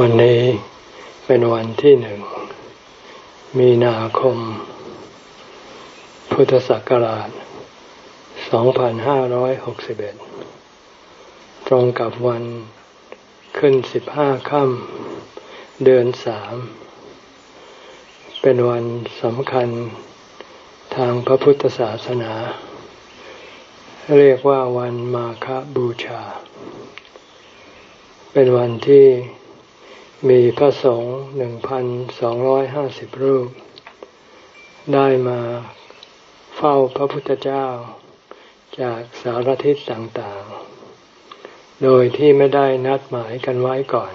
วันนี้เป็นวันที่หนึ่ง มีนาคม พุทธศักราช 2561 ตรงกับวันขึ้น 15 ค่ำเดือนสาม เป็นวันสำคัญทางพระพุทธศาสนา เรียกว่าวันมาคบูชา เป็นวันที่ มีพระสงฆ์หนึ่งพันสองร้อยห้าสิบรูป ได้มาเฝ้าพระพุทธเจ้าจากสารทิศต่างๆ โดยที่ไม่ได้นัดหมายกันไว้ก่อน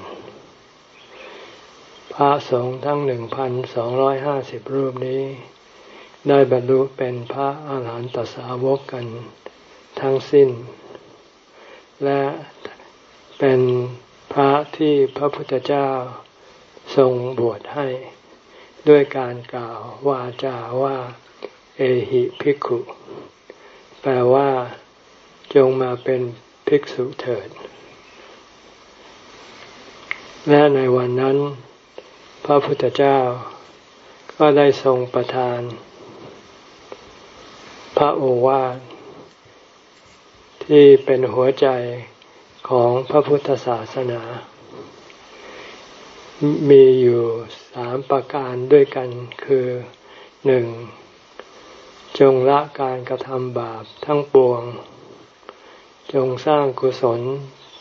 พระสงฆ์ทั้งหนึ่งพันสองร้อยห้าสิบรูปนี้ ได้บรรลุเป็นพระอาหารหันตสาวกกันทั้งสิ้น และเป็น ระที่พระพุทธเจ้าทรงบวชให้ ด้วยการกล่าววาจาว่า เอหิภิกขุ แปลว่าจงมาเป็นภิกษุเถิด และในวันนั้น พระพุทธเจ้าก็ได้ทรงประทาน พระโอวาทที่เป็นหัวใจ ของพระพุทธศาสนา มีอยู่สามประการด้วยกันคือหนึ่งจงละการกระทำบาปทั้งปวง จงสร้างกุศล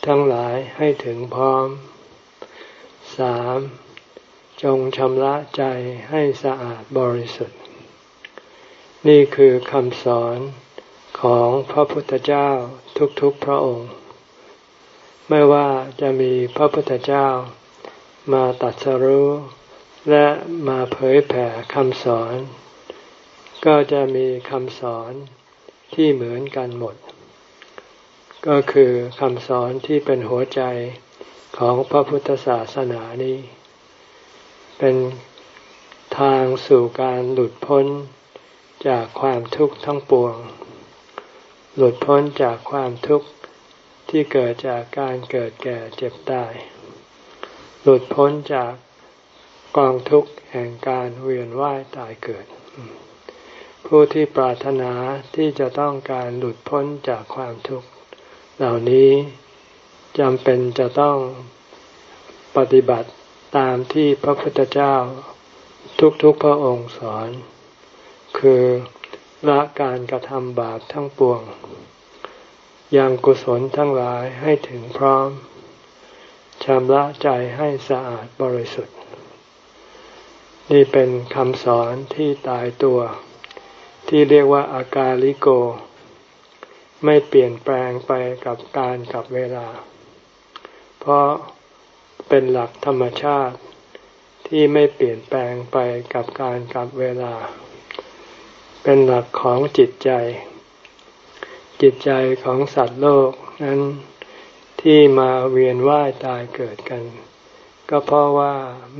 ทั้งหลายให้ถึงพร้อมสามจงชำระใจให้สะอาดบริสุทธิ์ นี่คือคำสอนของพระพุทธเจ้าทุกๆพระองค์ ไม่ว่าจะมีพระพุทธเจ้ามาตัดสรู้ และมาเผยแผ่คำสอน ก็จะมีคำสอนที่เหมือนกันหมด ก็คือคำสอนที่เป็นหัวใจของพระพุทธศาสนานี้ เป็นทางสู่การหลุดพ้นจากความทุกข์ทั้งปวง หลุดพ้นจากความทุกข์ ที่เกิดจากการเกิดแก่เจ็บตาย หลุดพ้นจากกองทุกข์แห่งการเวียนว่ายตายเกิด ผู้ที่ปรารถนาที่จะต้องการหลุดพ้นจากความทุกข์ เหล่านี้จำเป็นจะต้องปฏิบัติตามที่พระพุทธเจ้าทุกๆพระองค์สอน คือละการกระทำบาปทั้งปวง ยังกุศลทั้งหลายให้ถึงพร้อมชำระใจให้สะอาดบริสุทธิ์ นี่เป็นคำสอนที่ตายตัว ที่เรียกว่าอากาลิโก ไม่เปลี่ยนแปลงไปกับการกับเวลา เพราะเป็นหลักธรรมชาติที่ไม่เปลี่ยนแปลงไปกับการกับเวลา เป็นหลักของจิตใจ จิตใจของสัตว์โลกนั้นที่มาเวียนว่ายตายเกิดกัน ก็เพราะว่า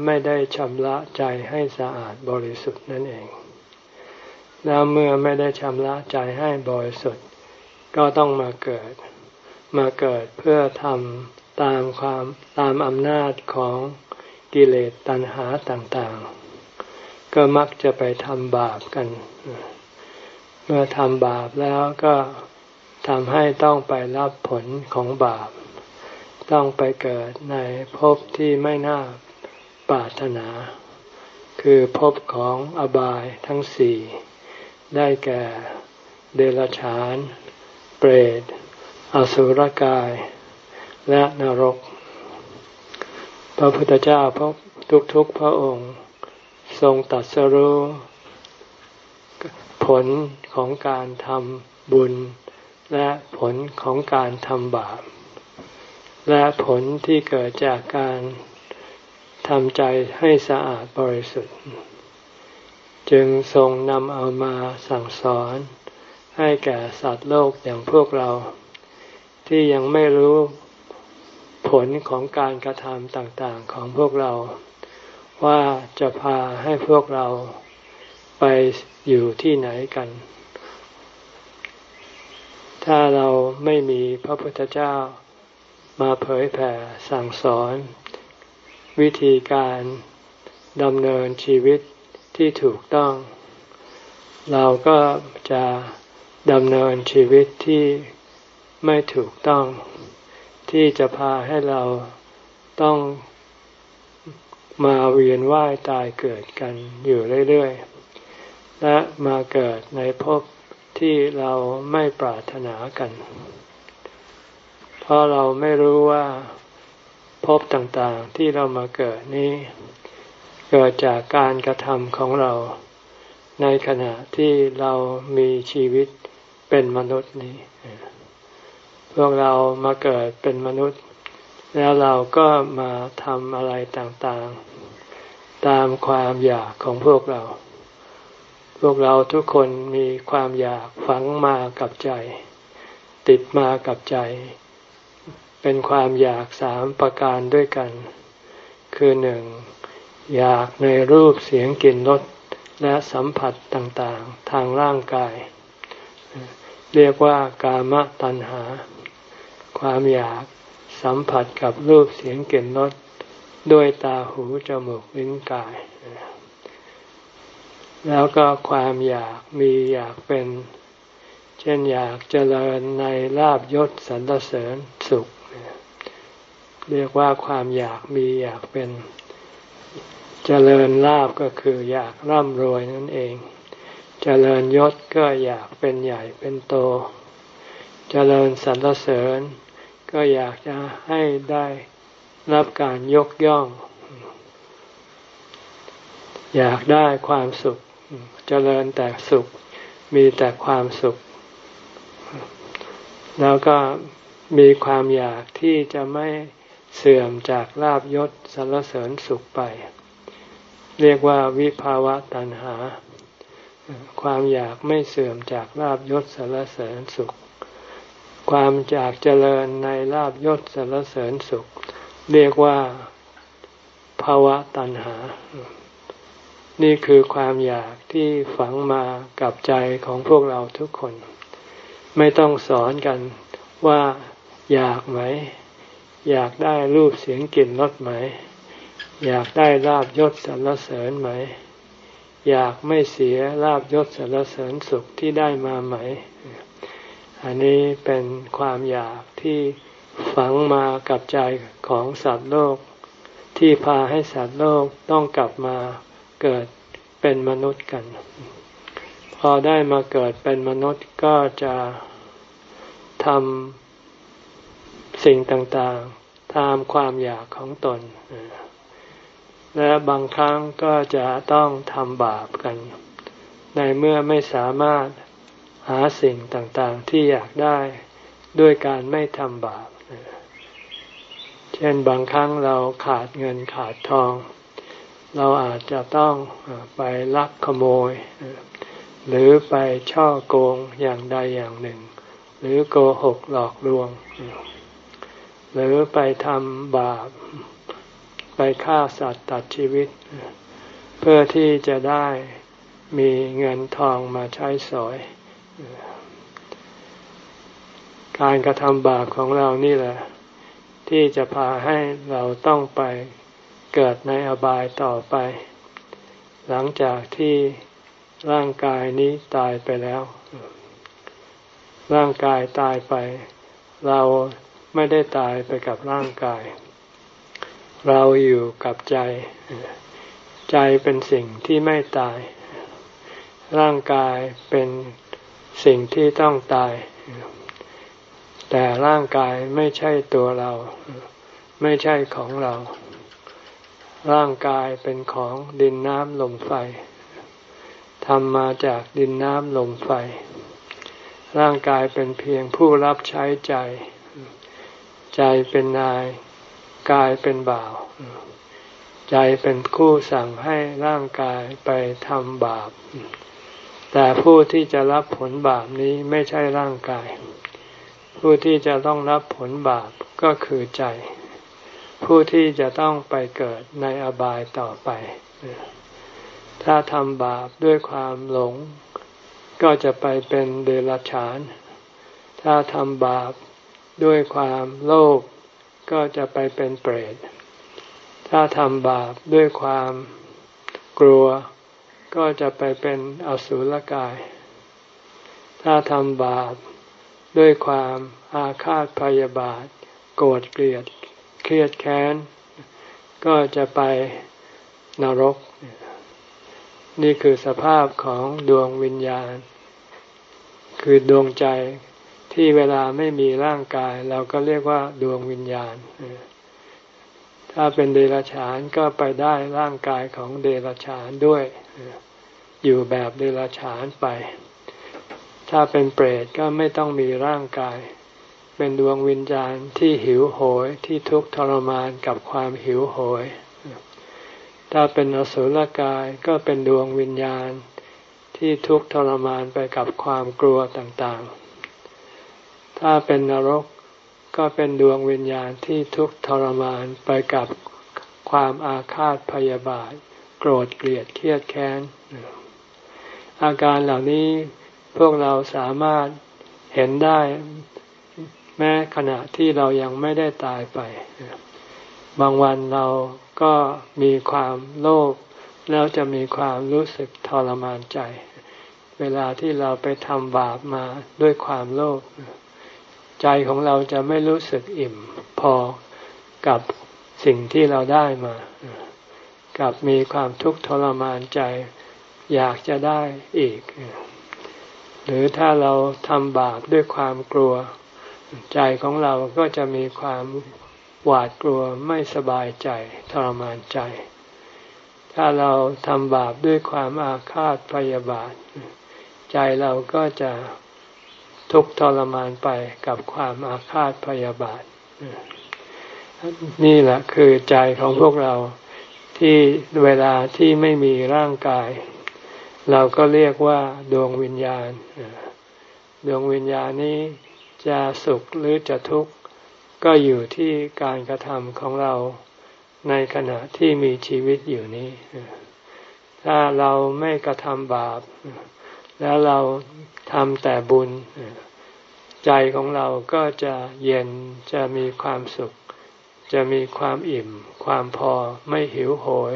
ไม่ได้ชำระใจให้สะอาดบริสุทธิ์นั่นเอง แล้วเมื่อไม่ได้ชำระใจให้บริสุทธิ์ ก็ต้องมาเกิด มาเกิดเพื่อทำตามความตามอำนาจของกิเลสตัณหาต่างๆ ก็มักจะไปทำบาปกัน เมื่อทำบาปแล้วก็ ทำให้ต้องไปรับผลของบาป ต้องไปเกิดในภพที่ไม่น่าปรารถนา คือภพของอบายทั้งสี่ ได้แก่ เดรัจฉาน เปรต อสุรกาย และนรก พระพุทธเจ้าพบทุกๆพระองค์ ทรงตัดสรู้ผลของการทำบุญ และผลของการทำบาป และผลที่เกิดจากการทำใจให้สะอาดบริสุทธิ์ จึงทรงนำเอามาสั่งสอนให้แก่สัตว์โลกอย่างพวกเรา ที่ยังไม่รู้ผลของการกระทำต่างๆของพวกเรา ว่าจะพาให้พวกเราไปอยู่ที่ไหนกัน ถ้าเราไม่มีพระพุทธเจ้ามาเผยแผ่สั่งสอน วิธีการดำเนินชีวิตที่ถูกต้อง เราก็จะดำเนินชีวิตที่ไม่ถูกต้อง ที่จะพาให้เราต้องมาเวียนว่ายตายเกิดกันอยู่เรื่อย ๆ และมาเกิดในภพ ที่เราไม่ปรารถนากัน เพราะเราไม่รู้ว่าภพต่างๆที่เรามาเกิดนี้ เกิดจากการกระทำของเรา ในขณะที่เรามีชีวิตเป็นมนุษย์นี้ พวกเรามาเกิดเป็นมนุษย์ แล้วเราก็มาทำอะไรต่างๆ ตามความอยากของพวกเรา พวกเราทุกคนมีความอยากฝังมากับใจ ติดมากับใจ เป็นความอยากสามประการด้วยกัน คือหนึ่งอยากในรูปเสียงกลิ่นรสและสัมผัสต่างๆ ทางร่างกาย เรียกว่ากามตัณหา ความอยากสัมผัสกับรูปเสียงกลิ่นรสด้วยตาหูจมูกลิ้นกาย แล้วก็ความอยากมีอยากเป็น เช่นอยากเจริญในลาบยศสรรเสริญสุข เรียกว่าความอยากมีอยากเป็น เจริญลาบก็คืออยากร่ำรวยนั่นเอง เจริญยศก็อยากเป็นใหญ่เป็นโต เจริญสรรเสริญ ก็อยากจะให้ได้รับการยกย่องอยากได้ความสุข เจริญแต่สุข มีแต่ความสุข แล้วก็มีความอยากที่จะไม่เสื่อมจากลาบยศสรรเสริญสุขไป เรียกว่าวิภาวะตัณหา ความอยากไม่เสื่อมจากลาบยศสารเสริญสุข ความอยากเจริญในลาบยศสารเสริญสุข เรียกว่าภาวะตัณหา นี่คือความอยากที่ฝังมากับใจของพวกเราทุกคน ไม่ต้องสอนกันว่าอยากไหม อยากได้รูปเสียงกลิ่นรสไหม อยากได้ลาบยศสรรเสริญไหม อยากไม่เสียลาบยศสารเสริญสุขที่ได้มาไหม อันนี้เป็นความอยากที่ฝังมากับใจของสัตว์โลก ที่พาให้สัตว์โลกต้องกลับมา เกิดเป็นมนุษย์กัน พอได้มาเกิดเป็นมนุษย์ก็จะทำสิ่งต่างๆ ตามความอยากของตน และบางครั้งก็จะต้องทำบาปกัน ในเมื่อไม่สามารถหาสิ่งต่างๆ ที่อยากได้ด้วยการไม่ทำบาป เช่นบางครั้งเราขาดเงินขาดทอง เราอาจจะต้องไปลักขโมย หรือไปช่อโกงอย่างใดอย่างหนึ่ง หรือโกหกหลอกลวง หรือไปทำบาป ไปฆ่าสัตว์ตัดชีวิต เพื่อที่จะได้มีเงินทองมาใช้สอย การกระทำบาปของเรานี่แหละ ที่จะพาให้เราต้องไป เกิดในอบายต่อไป หลังจากที่ร่างกายนี้ตายไปแล้ว ร่างกายตายไป เราไม่ได้ตายไปกับร่างกาย เราอยู่กับใจ ใจเป็นสิ่งที่ไม่ตาย ร่างกายเป็นสิ่งที่ต้องตาย แต่ร่างกายไม่ใช่ตัวเรา ไม่ใช่ของเรา ร่างกายเป็นของดินน้ำลมไฟทำมาจากดินน้ำลมไฟ ร่างกายเป็นเพียงผู้รับใช้ใจ ใจเป็นนาย กายเป็นบ่าว ใจเป็นคู่สั่งให้ร่างกายไปทำบาป แต่ผู้ที่จะรับผลบาปนี้ไม่ใช่ร่างกาย ผู้ที่จะต้องรับผลบาปก็คือใจ ผู้ที่จะต้องไปเกิดในอบายต่อไป ถ้าทำบาปด้วยความหลง ก็จะไปเป็นเดรัจฉาน ถ้าทำบาปด้วยความโลภก็จะไปเป็นเปรตถถ้าทำบาปด้วยความกลัว ก็จะไปเป็นอสุรกาย ถ้าทำบาปด้วยความอาฆาตพยาบาท โกรธเกลียด เครียดแค้น ก็จะไปนรก นี่คือสภาพของดวงวิญญาณ คือดวงใจที่เวลาไม่มีร่างกาย เราก็เรียกว่าดวงวิญญาณ ถ้าเป็นเดรัจฉานก็ไปได้ร่างกายของเดรัจฉานด้วย อยู่แบบเดรัจฉานไป ถ้าเป็นเปรตก็ไม่ต้องมีร่างกาย เป็นดวงวิญญาณที่หิวโหยที่ทุกข์ทรมานกับความหิวโหย ถ้าเป็นอสุรกายก็เป็นดวงวิญญาณที่ทุกข์ทรมานไปกับความกลัวต่างๆ ถ้าเป็นนรกก็เป็นดวงวิญญาณที่ทุกข์ทรมานไปกับความอาฆาตพยาบาท โกรธเกลียดเครียดแค้น อาการเหล่านี้พวกเราสามารถเห็นได้ แม้ขณะที่เรายังไม่ได้ตายไป บางวันเราก็มีความโลภแล้วจะมีความรู้สึกทรมานใจ เวลาที่เราไปทำบาปมาด้วยความโลภใจของเราจะไม่รู้สึกอิ่มพอกับสิ่งที่เราได้มา กับมีความทุกข์ทรมานใจ อยากจะได้อีก หรือถ้าเราทำบาปด้วยความกลัว ใจของเราก็จะมีความหวาดกลัวไม่สบายใจทรมานใจ ถ้าเราทำบาปด้วยความอาฆาตพยาบาท ใจเราก็จะทุกทรมานไปกับความอาฆาตพยาบาท นี่แหละคือใจของพวกเราที่เวลาที่ไม่มีร่างกาย เราก็เรียกว่าดวงวิญญาณ ดวงวิญญาณนี้ จะสุขหรือจะทุกข์ก็อยู่ที่การกระทำของเราในขณะที่มีชีวิตอยู่นี้ ถ้าเราไม่กระทำบาป แล้วเราทำแต่บุญ ใจของเราก็จะเย็นจะมีความสุข จะมีความอิ่ม ความพอไม่หิวโหย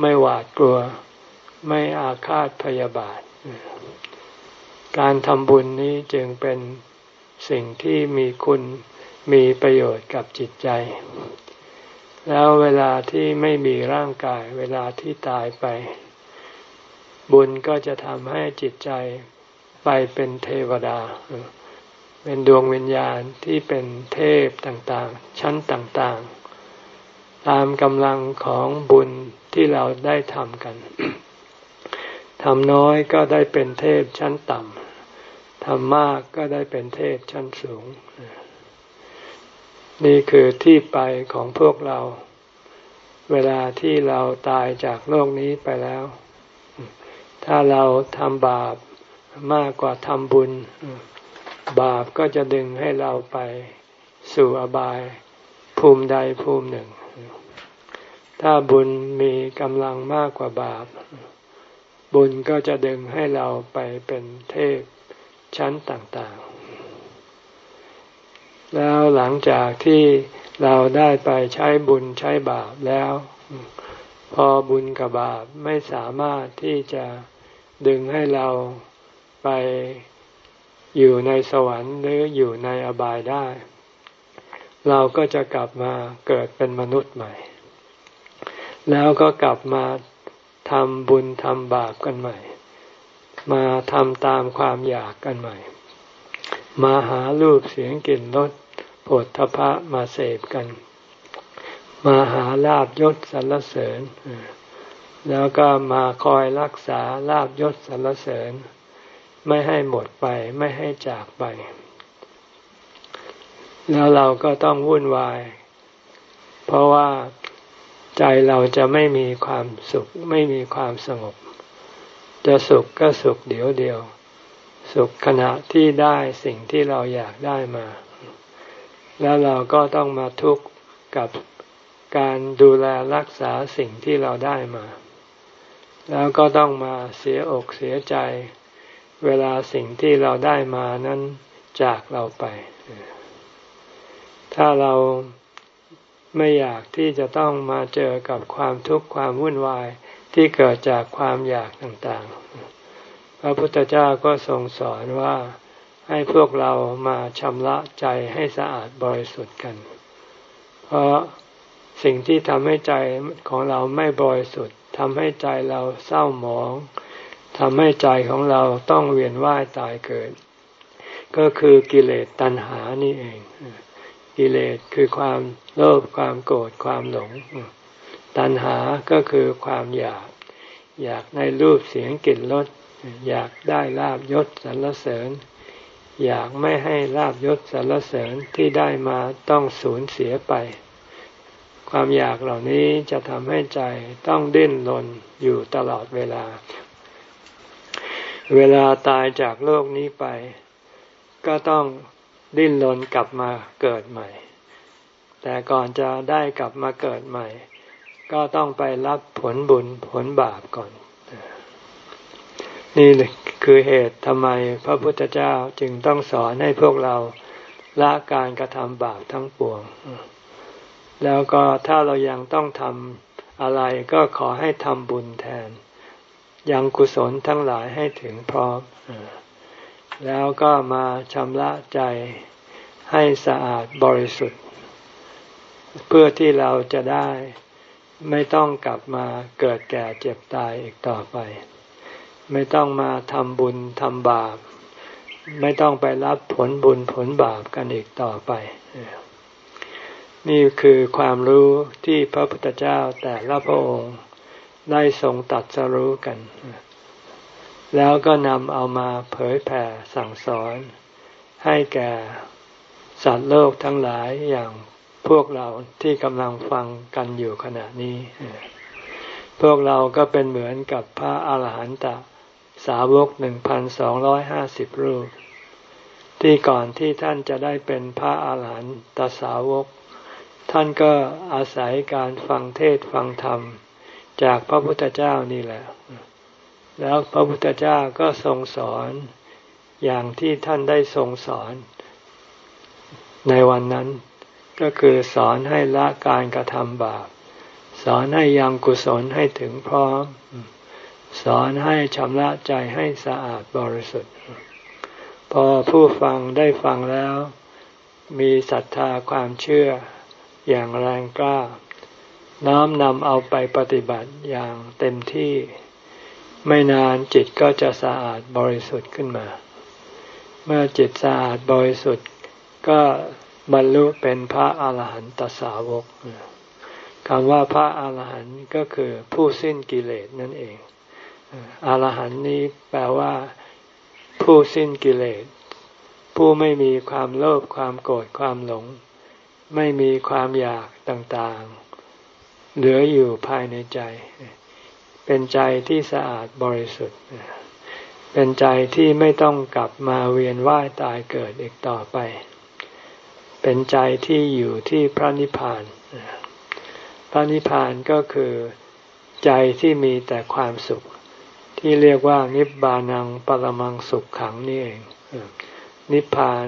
ไม่หวาดกลัว ไม่อาฆาตพยาบาท การทำบุญนี้จึงเป็น สิ่งที่มีคุณมีประโยชน์กับจิตใจ แล้วเวลาที่ไม่มีร่างกาย เวลาที่ตายไป บุญก็จะทำให้จิตใจไปเป็นเทวดา เป็นดวงวิญญาณที่เป็นเทพต่างๆ ชั้นต่างๆ ตามกำลังของบุญที่เราได้ทำกันทำน้อยก็ได้เป็นเทพชั้นต่ำ ทำมากก็ได้เป็นเทพชั้นสูง นี่คือที่ไปของพวกเรา เวลาที่เราตายจากโลกนี้ไปแล้ว ถ้าเราทำบาปมากกว่าทำบุญ บาปก็จะดึงให้เราไปสู่อบายภูมิใดภูมิหนึ่ง ถ้าบุญมีกำลังมากกว่าบาป บุญก็จะดึงให้เราไปเป็นเทพ ชั้นต่างๆ แล้วหลังจากที่เราได้ไปใช้บุญใช้บาปแล้ว พอบุญกับบาปไม่สามารถที่จะดึงให้เราไปอยู่ในสวรรค์หรืออยู่ในอบายได้ เราก็จะกลับมาเกิดเป็นมนุษย์ใหม่ แล้วก็กลับมาทำบุญทำบาปกันใหม่ มาทำตามความอยากกันใหม่ มาหารูปเสียงกลิ่นรสผลทพะมาเสพกัน มาหาลาบยศสรรเสริญ แล้วก็มาคอยรักษาลาบยศสรรเสริญ ไม่ให้หมดไปไม่ให้จากไป แล้วเราก็ต้องวุ่นวาย เพราะว่าใจเราจะไม่มีความสุขไม่มีความสงบ จะสุขก็สุขเดียวเดียว สุขขณะที่ได้สิ่งที่เราอยากได้มา แล้วเราก็ต้องมาทุกข์กับการดูแลรักษาสิ่งที่เราได้มา แล้วก็ต้องมาเสียอกเสียใจ เวลาสิ่งที่เราได้มานั้นจากเราไป ถ้าเราไม่อยากที่จะต้องมาเจอกับความทุกข์ความวุ่นวาย ที่เกิดจากความอยากต่างๆ พระพุทธเจ้าก็ทรงสอนว่าให้พวกเรามาชำระใจให้สะอาดบริสุทธิ์กัน เพราะสิ่งที่ทำให้ใจของเราไม่บริสุทธิ์ทำให้ใจเราเศร้าหมองทำให้ใจของเราต้องเวียนว่ายตายเกิด ก็คือกิเลสตัณหานี่เอง กิเลสคือความโลภความโกรธความหลง ตัณหาก็คือความอยาก อยากในรูปเสียงกลิ่นรสอยากได้ลาบยศสรรเสริญ อยากไม่ให้ลาบยศสรรเสริญที่ได้มาต้องสูญเสียไป ความอยากเหล่านี้จะทำให้ใจต้องดิ้นรนอยู่ตลอดเวลา เวลาตายจากโลกนี้ไป ก็ต้องดิ้นรนกลับมาเกิดใหม่ แต่ก่อนจะได้กลับมาเกิดใหม่ ก็ต้องไปรับผลบุญผลบาปก่อน นี่คือเหตุทำไมพระพุทธเจ้าจึงต้องสอนให้พวกเราละการกระทำบาปทั้งปวง แล้วก็ถ้าเรายังต้องทำอะไรก็ขอให้ทำบุญแทน ยังกุศลทั้งหลายให้ถึงพร้อม แล้วก็มาชำระใจให้สะอาดบริสุทธิ์ เพื่อที่เราจะได้ ไม่ต้องกลับมาเกิดแก่เจ็บตายอีกต่อไป ไม่ต้องมาทำบุญทำบาป ไม่ต้องไปรับผลบุญผลบาปกันอีกต่อไป นี่คือความรู้ที่พระพุทธเจ้าแต่ละพระองค์ได้ทรงตัดสรู้กัน แล้วก็นำเอามาเผยแผ่สั่งสอน ให้แก่สัตว์โลกทั้งหลายอย่าง พวกเราที่กำลังฟังกันอยู่ขณะนี้ พวกเราก็เป็นเหมือนกับพระอาหารหันตสาวกหนึ่งพันสองร้อยห้าสิบรูป ที่ก่อนที่ท่านจะได้เป็นพระอาหารหันตสาวก ท่านก็อาศัยการฟังเทศฟังธรรม จากพระพุทธเจ้านี่แหละ แล้วพระพุทธเจ้าก็ทรงสอนอย่างที่ท่านได้ทรงสอนในวันนั้น ก็คือสอนให้ละการกระทำบาป สอนให้ยังกุศลให้ถึงพร้อม สอนให้ชำระใจให้สะอาดบริสุทธิ์ พอผู้ฟังได้ฟังแล้ว มีศรัทธาความเชื่ออย่างแรงกล้า น้อมนำเอาไปปฏิบัติอย่างเต็มที่ ไม่นานจิตก็จะสะอาดบริสุทธิ์ขึ้นมา เมื่อจิตสะอาดบริสุทธิ์ก็ บรรลุเป็นพระอาหารหันตสาวกคำว่าพระอาหารหันต์ก็คือผู้สิ้นกิเลสนั่นเองอาหารหันต์นี้แปลว่า ผู้สิ้นกิเลส ผู้ไม่มีความโลภความโกรธความหลง ไม่มีความอยากต่างๆ เหลืออยู่ภายในใจ เป็นใจที่สะอาดบริสุทธิ์ เป็นใจที่ไม่ต้องกลับมาเวียนว่ายตายเกิดอีกต่อไป เป็นใจที่อยู่ที่พระนิพพาน พระนิพพานก็คือใจที่มีแต่ความสุข ที่เรียกว่านิบานังปรมังสุขขังนี่เอง นิพพาน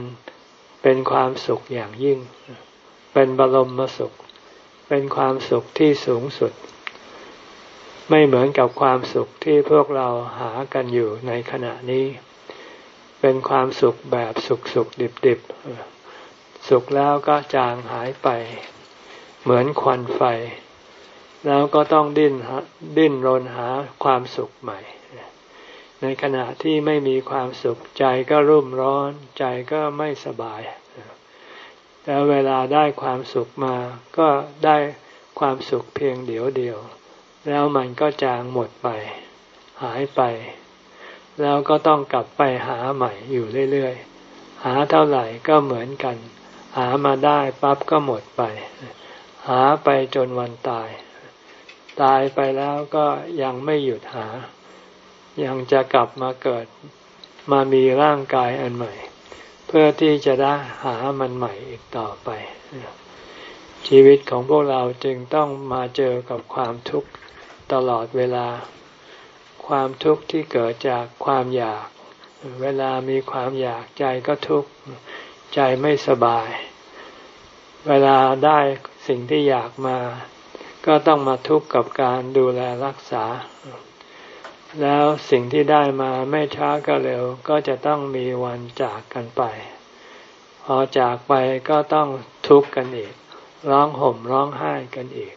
เป็นความสุขอย่างยิ่ง เป็นบรมสุข เป็นความสุขที่สูงสุด ไม่เหมือนกับความสุขที่พวกเราหากันอยู่ในขณะนี้ เป็นความสุขแบบสุขสุขดิบดิบ สุขแล้วก็จางหายไป เหมือนควันไฟ แล้วก็ต้องดิ้นดิ้นรนหาความสุขใหม่ ในขณะที่ไม่มีความสุขใจก็รุ่มร้อนใจก็ไม่สบายแล้วเวลาได้ความสุขมาก็ได้ความสุขเพียงเดียวเดียว แล้วมันก็จางหมดไป หายไป แล้วก็ต้องกลับไปหาใหม่อยู่เรื่อยๆ หาเท่าไหร่ก็เหมือนกัน หามาได้ปั๊บก็หมดไป หาไปจนวันตาย ตายไปแล้วก็ยังไม่หยุดหา ยังจะกลับมาเกิดมามีร่างกายอันใหม่ เพื่อที่จะได้หามันใหม่อีกต่อไป ชีวิตของพวกเราจึงต้องมาเจอกับความทุกข์ตลอดเวลา ความทุกข์ที่เกิดจากความอยาก เวลามีความอยากใจก็ทุกข์ ใจไม่สบาย เวลาได้สิ่งที่อยากมา ก็ต้องมาทุกข์กับการดูแลรักษา แล้วสิ่งที่ได้มาไม่ช้าก็เร็ว ก็จะต้องมีวันจากกันไป พอจากไปก็ต้องทุกข์กันอีก ร้องห่มร้องไห้กันอีก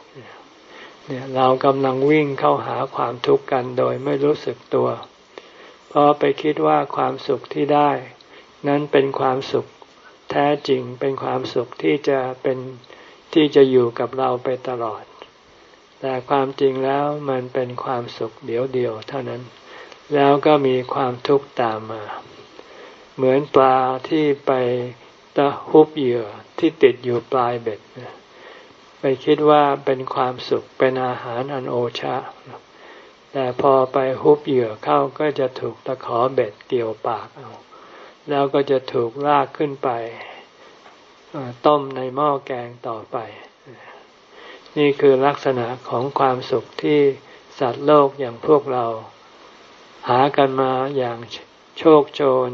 เนี่ยเรากำลังวิ่งเข้าหาความทุกข์กันโดยไม่รู้สึกตัว เพราะไปคิดว่าความสุขที่ได้ นั้นเป็นความสุข แท้จริงเป็นความสุขที่จะเป็นที่จะอยู่กับเราไปตลอด แต่ความจริงแล้วมันเป็นความสุขเดียวเดียวเท่านั้น แล้วก็มีความทุกข์ตามมา เหมือนปลาที่ไปตะฮุบเหยื่อที่ติดอยู่ปลายเบ็ดไปคิดว่าเป็นความสุขเป็นอาหารอันโอชะ แต่พอไปฮุบเหยื่อเข้าก็จะถูกตะขอเบ็ดเกี่ยวปากเอา แล้วก็จะถูกลากขึ้นไปต้มในหม้อแกงต่อไป นี่คือลักษณะของความสุขที่สัตว์โลกอย่างพวกเรา หากันมาอย่างโชคโชน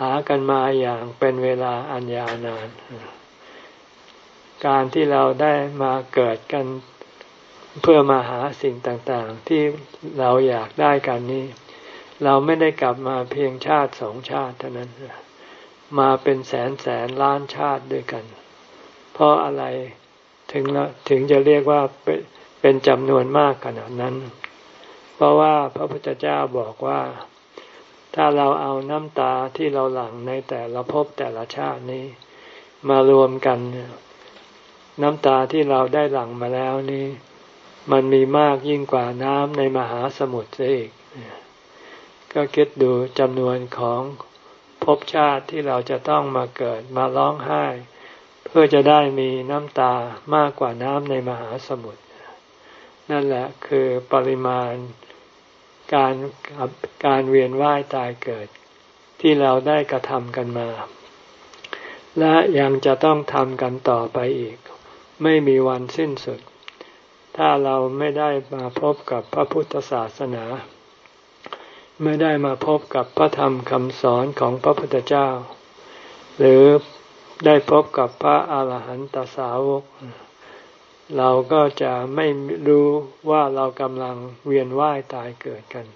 หากันมาอย่างเป็นเวลาอันยาวนาน การที่เราได้มาเกิดกันเพื่อมาหาสิ่งต่างๆ ที่เราอยากได้กันนี้ เราไม่ได้กลับมาเพียงชาติสองชาติเท่านั้น มาเป็นแสนแสนล้านชาติด้วยกัน เพราะอะไรถึงถึงจะเรียกว่าเป็นจำนวนมากขนาดนั้น เพราะว่าพระพุทธเจ้าบอกว่า ถ้าเราเอาน้ำตาที่เราหลั่งในแต่ละภพแต่ละชาตินี้ มารวมกัน น้ำตาที่เราได้หลั่งมาแล้วนี้ มันมีมากยิ่งกว่าน้ำในมหาสมุทรอีก ก็คิดดูจำนวนของภพชาติที่เราจะต้องมาเกิดมาร้องไห้ เพื่อจะได้มีน้ำตามากกว่าน้ำในมหาสมุทรนั่นแหละคือปริมาณการการเวียนว่ายตายเกิด ที่เราได้กระทำกันมา และยังจะต้องทำกันต่อไปอีก ไม่มีวันสิ้นสุด ถ้าเราไม่ได้มาพบกับพระพุทธศาสนา ไม่ได้มาพบกับพระธรรมคำสอนของพระพุทธเจ้า หรือได้พบกับพระอาหารหันตสาวก เราก็จะไม่รู้ว่าเรากำลังเวียนว่ายตายเกิดกัน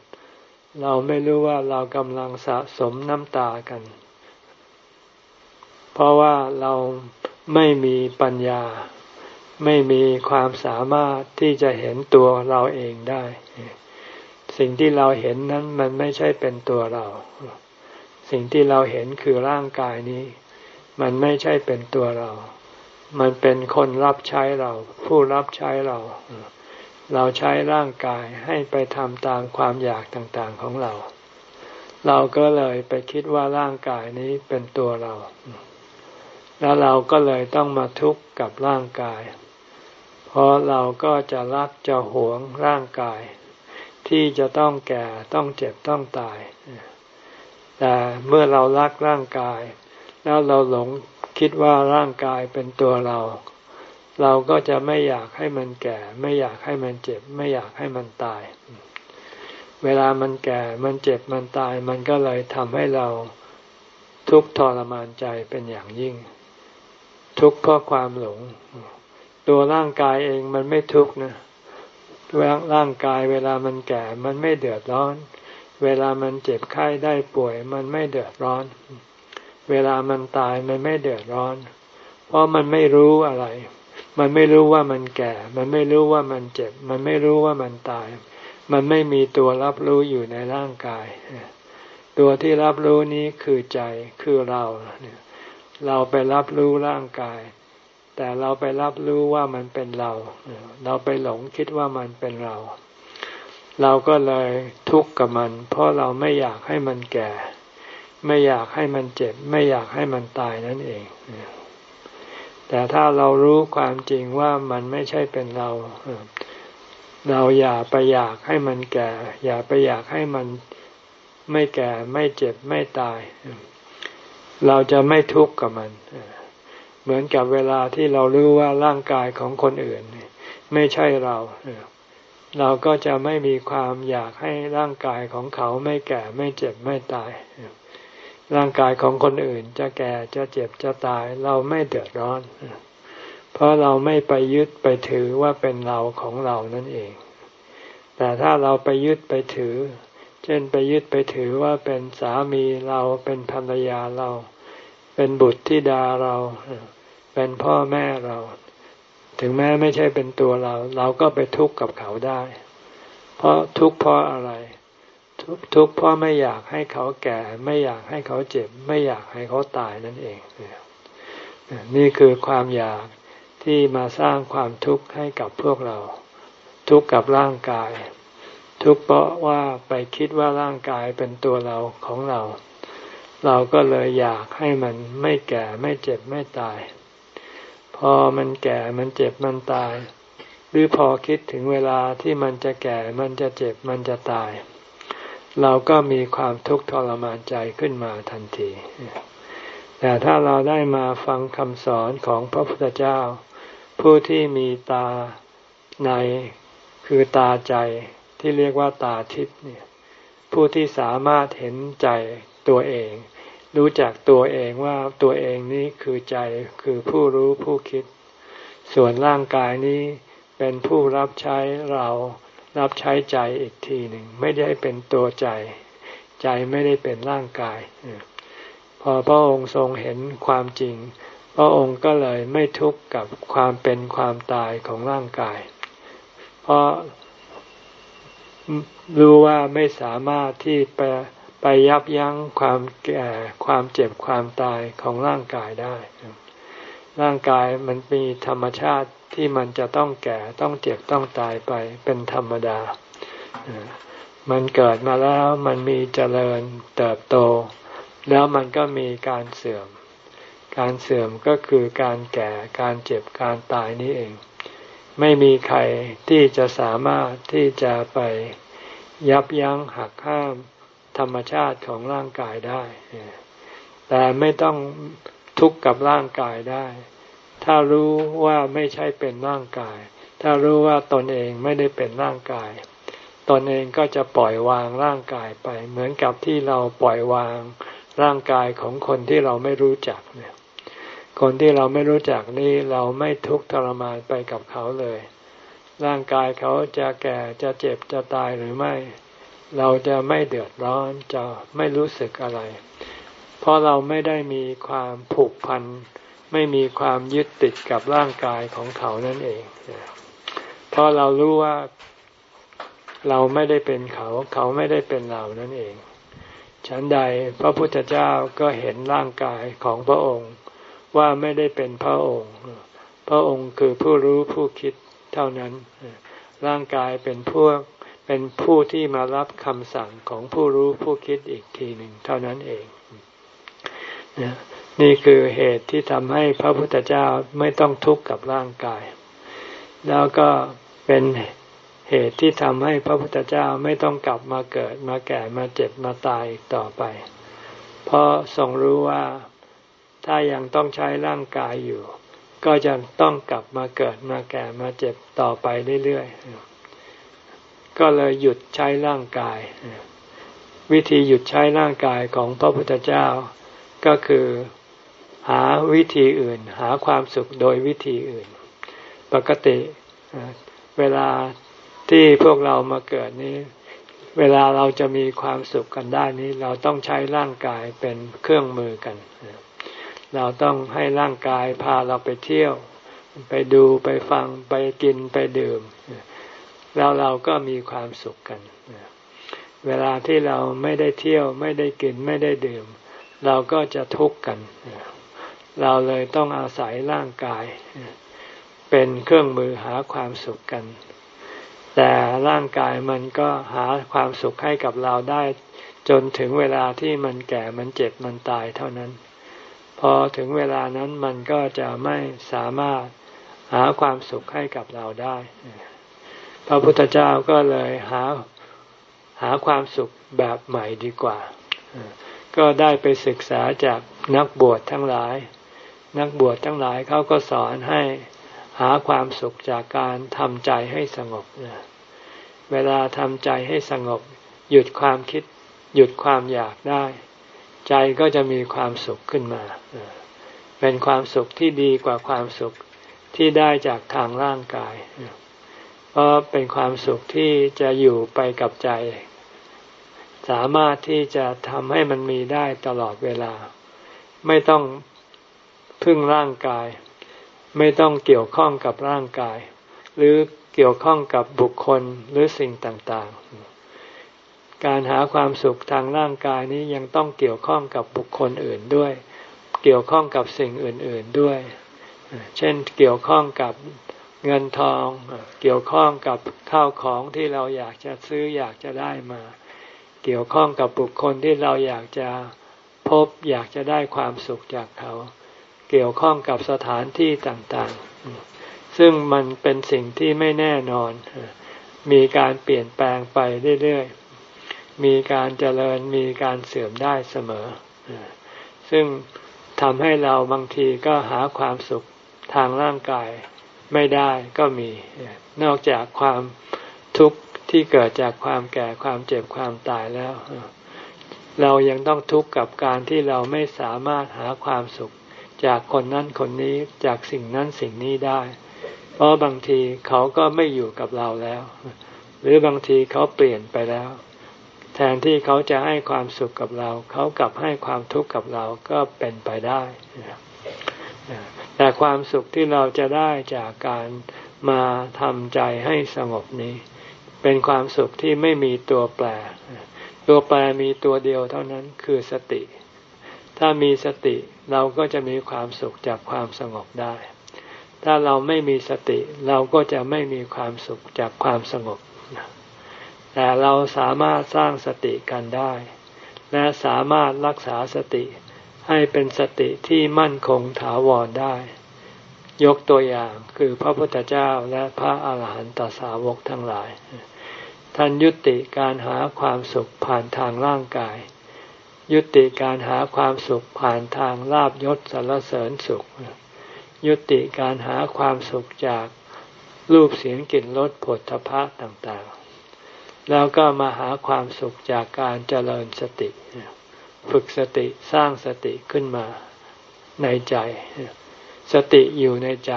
เราไม่รู้ว่าเรากำลังสะสมน้ำตากัน เพราะว่าเราไม่มีปัญญา ไม่มีความสามารถที่จะเห็นตัวเราเองได้ สิ่งที่เราเห็นนั้นมันไม่ใช่เป็นตัวเรา สิ่งที่เราเห็นคือร่างกายนี้ มันไม่ใช่เป็นตัวเรา มันเป็นคนรับใช้เรา ผู้รับใช้เรา เราใช้ร่างกายให้ไปทำตามความอยากต่างๆของเรา เราก็เลยไปคิดว่าร่างกายนี้เป็นตัวเรา แล้วเราก็เลยต้องมาทุกข์กับร่างกาย เพราะเราก็จะรักจะหวงร่างกาย ที่จะต้องแก่ต้องเจ็บต้องตาย แต่เมื่อเรารักร่างกาย แล้วเราหลงคิดว่าร่างกายเป็นตัวเรา เราก็จะไม่อยากให้มันแก่ ไม่อยากให้มันเจ็บ ไม่อยากให้มันตาย เวลามันแก่มันเจ็บมันตาย มันก็เลยทำให้เราทุกข์ทรมานใจเป็นอย่างยิ่ง ทุกข์เพราะความหลง ตัวร่างกายเองมันไม่ทุกข์นะ ร่างกายเวลามันแก่มันไม่เดือดร้อน เวลามันเจ็บไข้ได้ป่วย มันไม่เดือดร้อน เวลามันตายมันไม่เดือดร้อน เพราะมันไม่รู้อะไร มันไม่รู้ว่ามันแก่ มันไม่รู้ว่ามันเจ็บ มันไม่รู้ว่ามันตาย มันไม่มีตัวรับรู้อยู่ในร่างกาย ตัวที่รับรู้นี้คือใจคือเราเราไปรับรู้ร่างกาย แต่เราไปรับรู้ว่ามันเป็นเรา เราไปหลงคิดว่ามันเป็นเรา เราก็เลยทุกข์กับมัน เพราะเราไม่อยากให้มันแก่ ไม่อยากให้มันเจ็บ ไม่อยากให้มันตายนั่นเอง แต่ถ้าเรารู้ความจริงว่ามันไม่ใช่เป็นเรา เราอย่าไปอยากให้มันแก่ อย่าไปอยากให้มันไม่แก่ ไม่เจ็บ ไม่ตาย เราจะไม่ทุกข์กับมันเเหมือนกับเวลาที่เรารู้ว่าร่างกายของคนอื่น ไม่ใช่เรา เราก็จะไม่มีความอยากให้ร่างกายของเขาไม่แก่ไม่เจ็บไม่ตาย ร่างกายของคนอื่นจะแก่จะเจ็บจะตาย เราไม่เดือดร้อน เพราะเราไม่ไปยึดไปถือว่าเป็นเราของเรานั่นเอง แต่ถ้าเราไปยึดไปถือ เช่นไปยึดไปถือว่าเป็นสามีเราเป็นภรรยาเรา เป็นบุตรธิดาเรา เป็นพ่อแม่เรา ถึงแม้ไม่ใช่เป็นตัวเรา เราก็ไปทุกข์กับเขาได้ เพราะทุกข์เพราะอะไร ทุกทุกเพราะไม่อยากให้เขาแก่ ไม่อยากให้เขาเจ็บ ไม่อยากให้เขาตายนั่นเอง นี่คือความอยากที่มาสร้างความทุกข์ให้กับพวกเรา ทุกข์กับร่างกาย ทุกข์เพราะว่าไปคิดว่าร่างกายเป็นตัวเราของเรา เราก็เลยอยากให้มันไม่แก่ไม่เจ็บไม่ตาย พอมันแก่มันเจ็บมันตาย หรือพอคิดถึงเวลาที่มันจะแก่มันจะเจ็บมันจะตาย เราก็มีความทุกข์ทรมานใจขึ้นมาทันที แต่ถ้าเราได้มาฟังคำสอนของพระพุทธเจ้า ผู้ที่มีตาในคือตาใจที่เรียกว่าตาทิพย์เนี่ยผู้ที่สามารถเห็นใจตัวเอง รู้จักตัวเองว่าตัวเองนี้คือใจคือผู้รู้ผู้คิด ส่วนร่างกายนี้เป็นผู้รับใช้เรารับใช้ใจอีกทีหนึ่ง ไม่ได้เป็นตัวใจ ใจไม่ได้เป็นร่างกาย พอพระองค์ทรงเห็นความจริง พระองค์ก็เลยไม่ทุกข์กับความเป็นความตายของร่างกาย เพราะรู้ว่าไม่สามารถที่ไป ไปยับยั้งความแก่ความเจ็บความตายของร่างกายได้ ร่างกายมันมีธรรมชาติที่มันจะต้องแก่ต้องเจ็บต้องตายไปเป็นธรรมดา มันเกิดมาแล้วมันมีเจริญเติบโต แล้วมันก็มีการเสื่อม การเสื่อมก็คือการแก่การเจ็บการตายนี่เอง ไม่มีใครที่จะสามารถที่จะไปยับยั้งหักห้าม ธรรมชาติของร่างกายได้ แต่ไม่ต้องทุกข์กับร่างกายได้ ถ้ารู้ว่าไม่ใช่เป็นร่างกาย ถ้ารู้ว่าตนเองไม่ได้เป็นร่างกาย ตนเองก็จะปล่อยวางร่างกายไป เหมือนกับที่เราปล่อยวางร่างกายของคนที่เราไม่รู้จักเนี่ย คนที่เราไม่รู้จักนี่เราไม่ทุกข์ทรมานไปกับเขาเลย ร่างกายเขาจะแก่จะเจ็บจะตายหรือไม่ เราจะไม่เดือดร้อนจะไม่รู้สึกอะไร เพราะเราไม่ได้มีความผูกพัน ไม่มีความยึดติดกับร่างกายของเขานั่นเอง เพราะเรารู้ว่าเราไม่ได้เป็นเขา เขาไม่ได้เป็นเรานั่นเอง ฉันใดพระพุทธเจ้าก็เห็นร่างกายของพระองค์ว่าไม่ได้เป็นพระองค์ พระองค์คือผู้รู้ผู้คิดเท่านั้น ร่างกายเป็นพวก เป็นผู้ที่มารับคำสั่งของผู้รู้ผู้คิดอีกทีหนึ่งเท่านั้นเองนี่คือเหตุที่ทำให้พระพุทธเจ้าไม่ต้องทุกข์กับร่างกาย แล้วก็เป็นเหตุที่ทำให้พระพุทธเจ้าไม่ต้องกลับมาเกิดมาแก่มาเจ็บมาตายต่อไป เพราะทรงรู้ว่าถ้ายังต้องใช้ร่างกายอยู่ ก็จะต้องกลับมาเกิดมาแก่มาเจ็บต่อไปเรื่อยๆ ก็เลยหยุดใช้ร่างกาย วิธีหยุดใช้ร่างกายของพระพุทธเจ้า ก็คือหาวิธีอื่น หาความสุขโดยวิธีอื่น ปกติเวลาที่พวกเรามาเกิดนี้ เวลาเราจะมีความสุขกันได้นี้เราต้องใช้ร่างกายเป็นเครื่องมือกัน เราต้องให้ร่างกายพาเราไปเที่ยว ไปดูไปฟังไปกินไปดื่ม แล้วเราก็มีความสุขกัน เวลาที่เราไม่ได้เที่ยวไม่ได้กินไม่ได้ดื่ม เราก็จะทุกข์กัน เราเลยต้องอาศัยร่างกาย เป็นเครื่องมือหาความสุขกัน แต่ร่างกายมันก็หาความสุขให้กับเราได้ จนถึงเวลาที่มันแก่มันเจ็บมันตายเท่านั้น พอถึงเวลานั้นมันก็จะไม่สามารถหาความสุขให้กับเราได้ พระพุทธเจ้าก็เลยหาหาความสุขแบบใหม่ดีกว่า ก็ได้ไปศึกษาจากนักบวชทั้งหลาย นักบวชทั้งหลายเขาก็สอนให้หาความสุขจากการทำใจให้สงบเวลาทำใจให้สงบ หยุดความคิด หยุดความอยากได้ ใจก็จะมีความสุขขึ้นมา เป็นความสุขที่ดีกว่าความสุขที่ได้จากทางร่างกาย เพราะเป็นความสุขที่จะอยู่ไปกับใจ สามารถที่จะทำให้มันมีได้ตลอดเวลา ไม่ต้องพึ่งร่างกาย ไม่ต้องเกี่ยวข้องกับร่างกาย หรือเกี่ยวข้องกับบุคคลหรือสิ่งต่างๆ การหาความสุขทางร่างกายนี้ยังต้องเกี่ยวข้องกับบุคคลอื่นด้วย เกี่ยวข้องกับสิ่งอื่น ๆด้วย เช่นเกี่ยวข้องกับ เงินทองเกี่ยวข้องกับข้าวของที่เราอยากจะซื้ออยากจะได้มา เกี่ยวข้องกับบุคคลที่เราอยากจะพบอยากจะได้ความสุขจากเขา เกี่ยวข้องกับสถานที่ต่างๆ ซึ่งมันเป็นสิ่งที่ไม่แน่นอน มีการเปลี่ยนแปลงไปเรื่อยๆ มีการเจริญมีการเสื่อมได้เสมอ ซึ่งทำให้เราบางทีก็หาความสุขทางร่างกาย ไม่ได้ก็มี นอกจากความทุกข์ที่เกิดจากความแก่ความเจ็บความตายแล้ว เรายังต้องทุกข์กับการที่เราไม่สามารถหาความสุข จากคนนั้นคนนี้จากสิ่งนั้นสิ่งนี้ได้ เพราะบางทีเขาก็ไม่อยู่กับเราแล้ว หรือบางทีเขาเปลี่ยนไปแล้ว แทนที่เขาจะให้ความสุขกับเรา เขากลับให้ความทุกข์กับเราก็เป็นไปได้ แต่ความสุขที่เราจะได้จากการมาทำใจให้สงบนี้ เป็นความสุขที่ไม่มีตัวแปร ตัวแปรมีตัวเดียวเท่านั้นคือสติ ถ้ามีสติเราก็จะมีความสุขจากความสงบได้ ถ้าเราไม่มีสติเราก็จะไม่มีความสุขจากความสงบ แต่เราสามารถสร้างสติกันได้ และสามารถรักษาสติ ให้เป็นสติที่มั่นคงถาวรได้ ยกตัวอย่างคือพระพุทธเจ้าและพระอาหารหันตสาวกทั้งหลาย ท่านยุติการหาความสุขผ่านทางร่างกาย ยุติการหาความสุขผ่านทางลาบยศสารเสริญสุข ยุติการหาความสุขจากรูปเสียงกลิ่นรสผลทพะต่างๆ แล้วก็มาหาความสุขจากการเจริญสติ ฝึกสติสร้างสติขึ้นมาในใจ สติอยู่ในใจ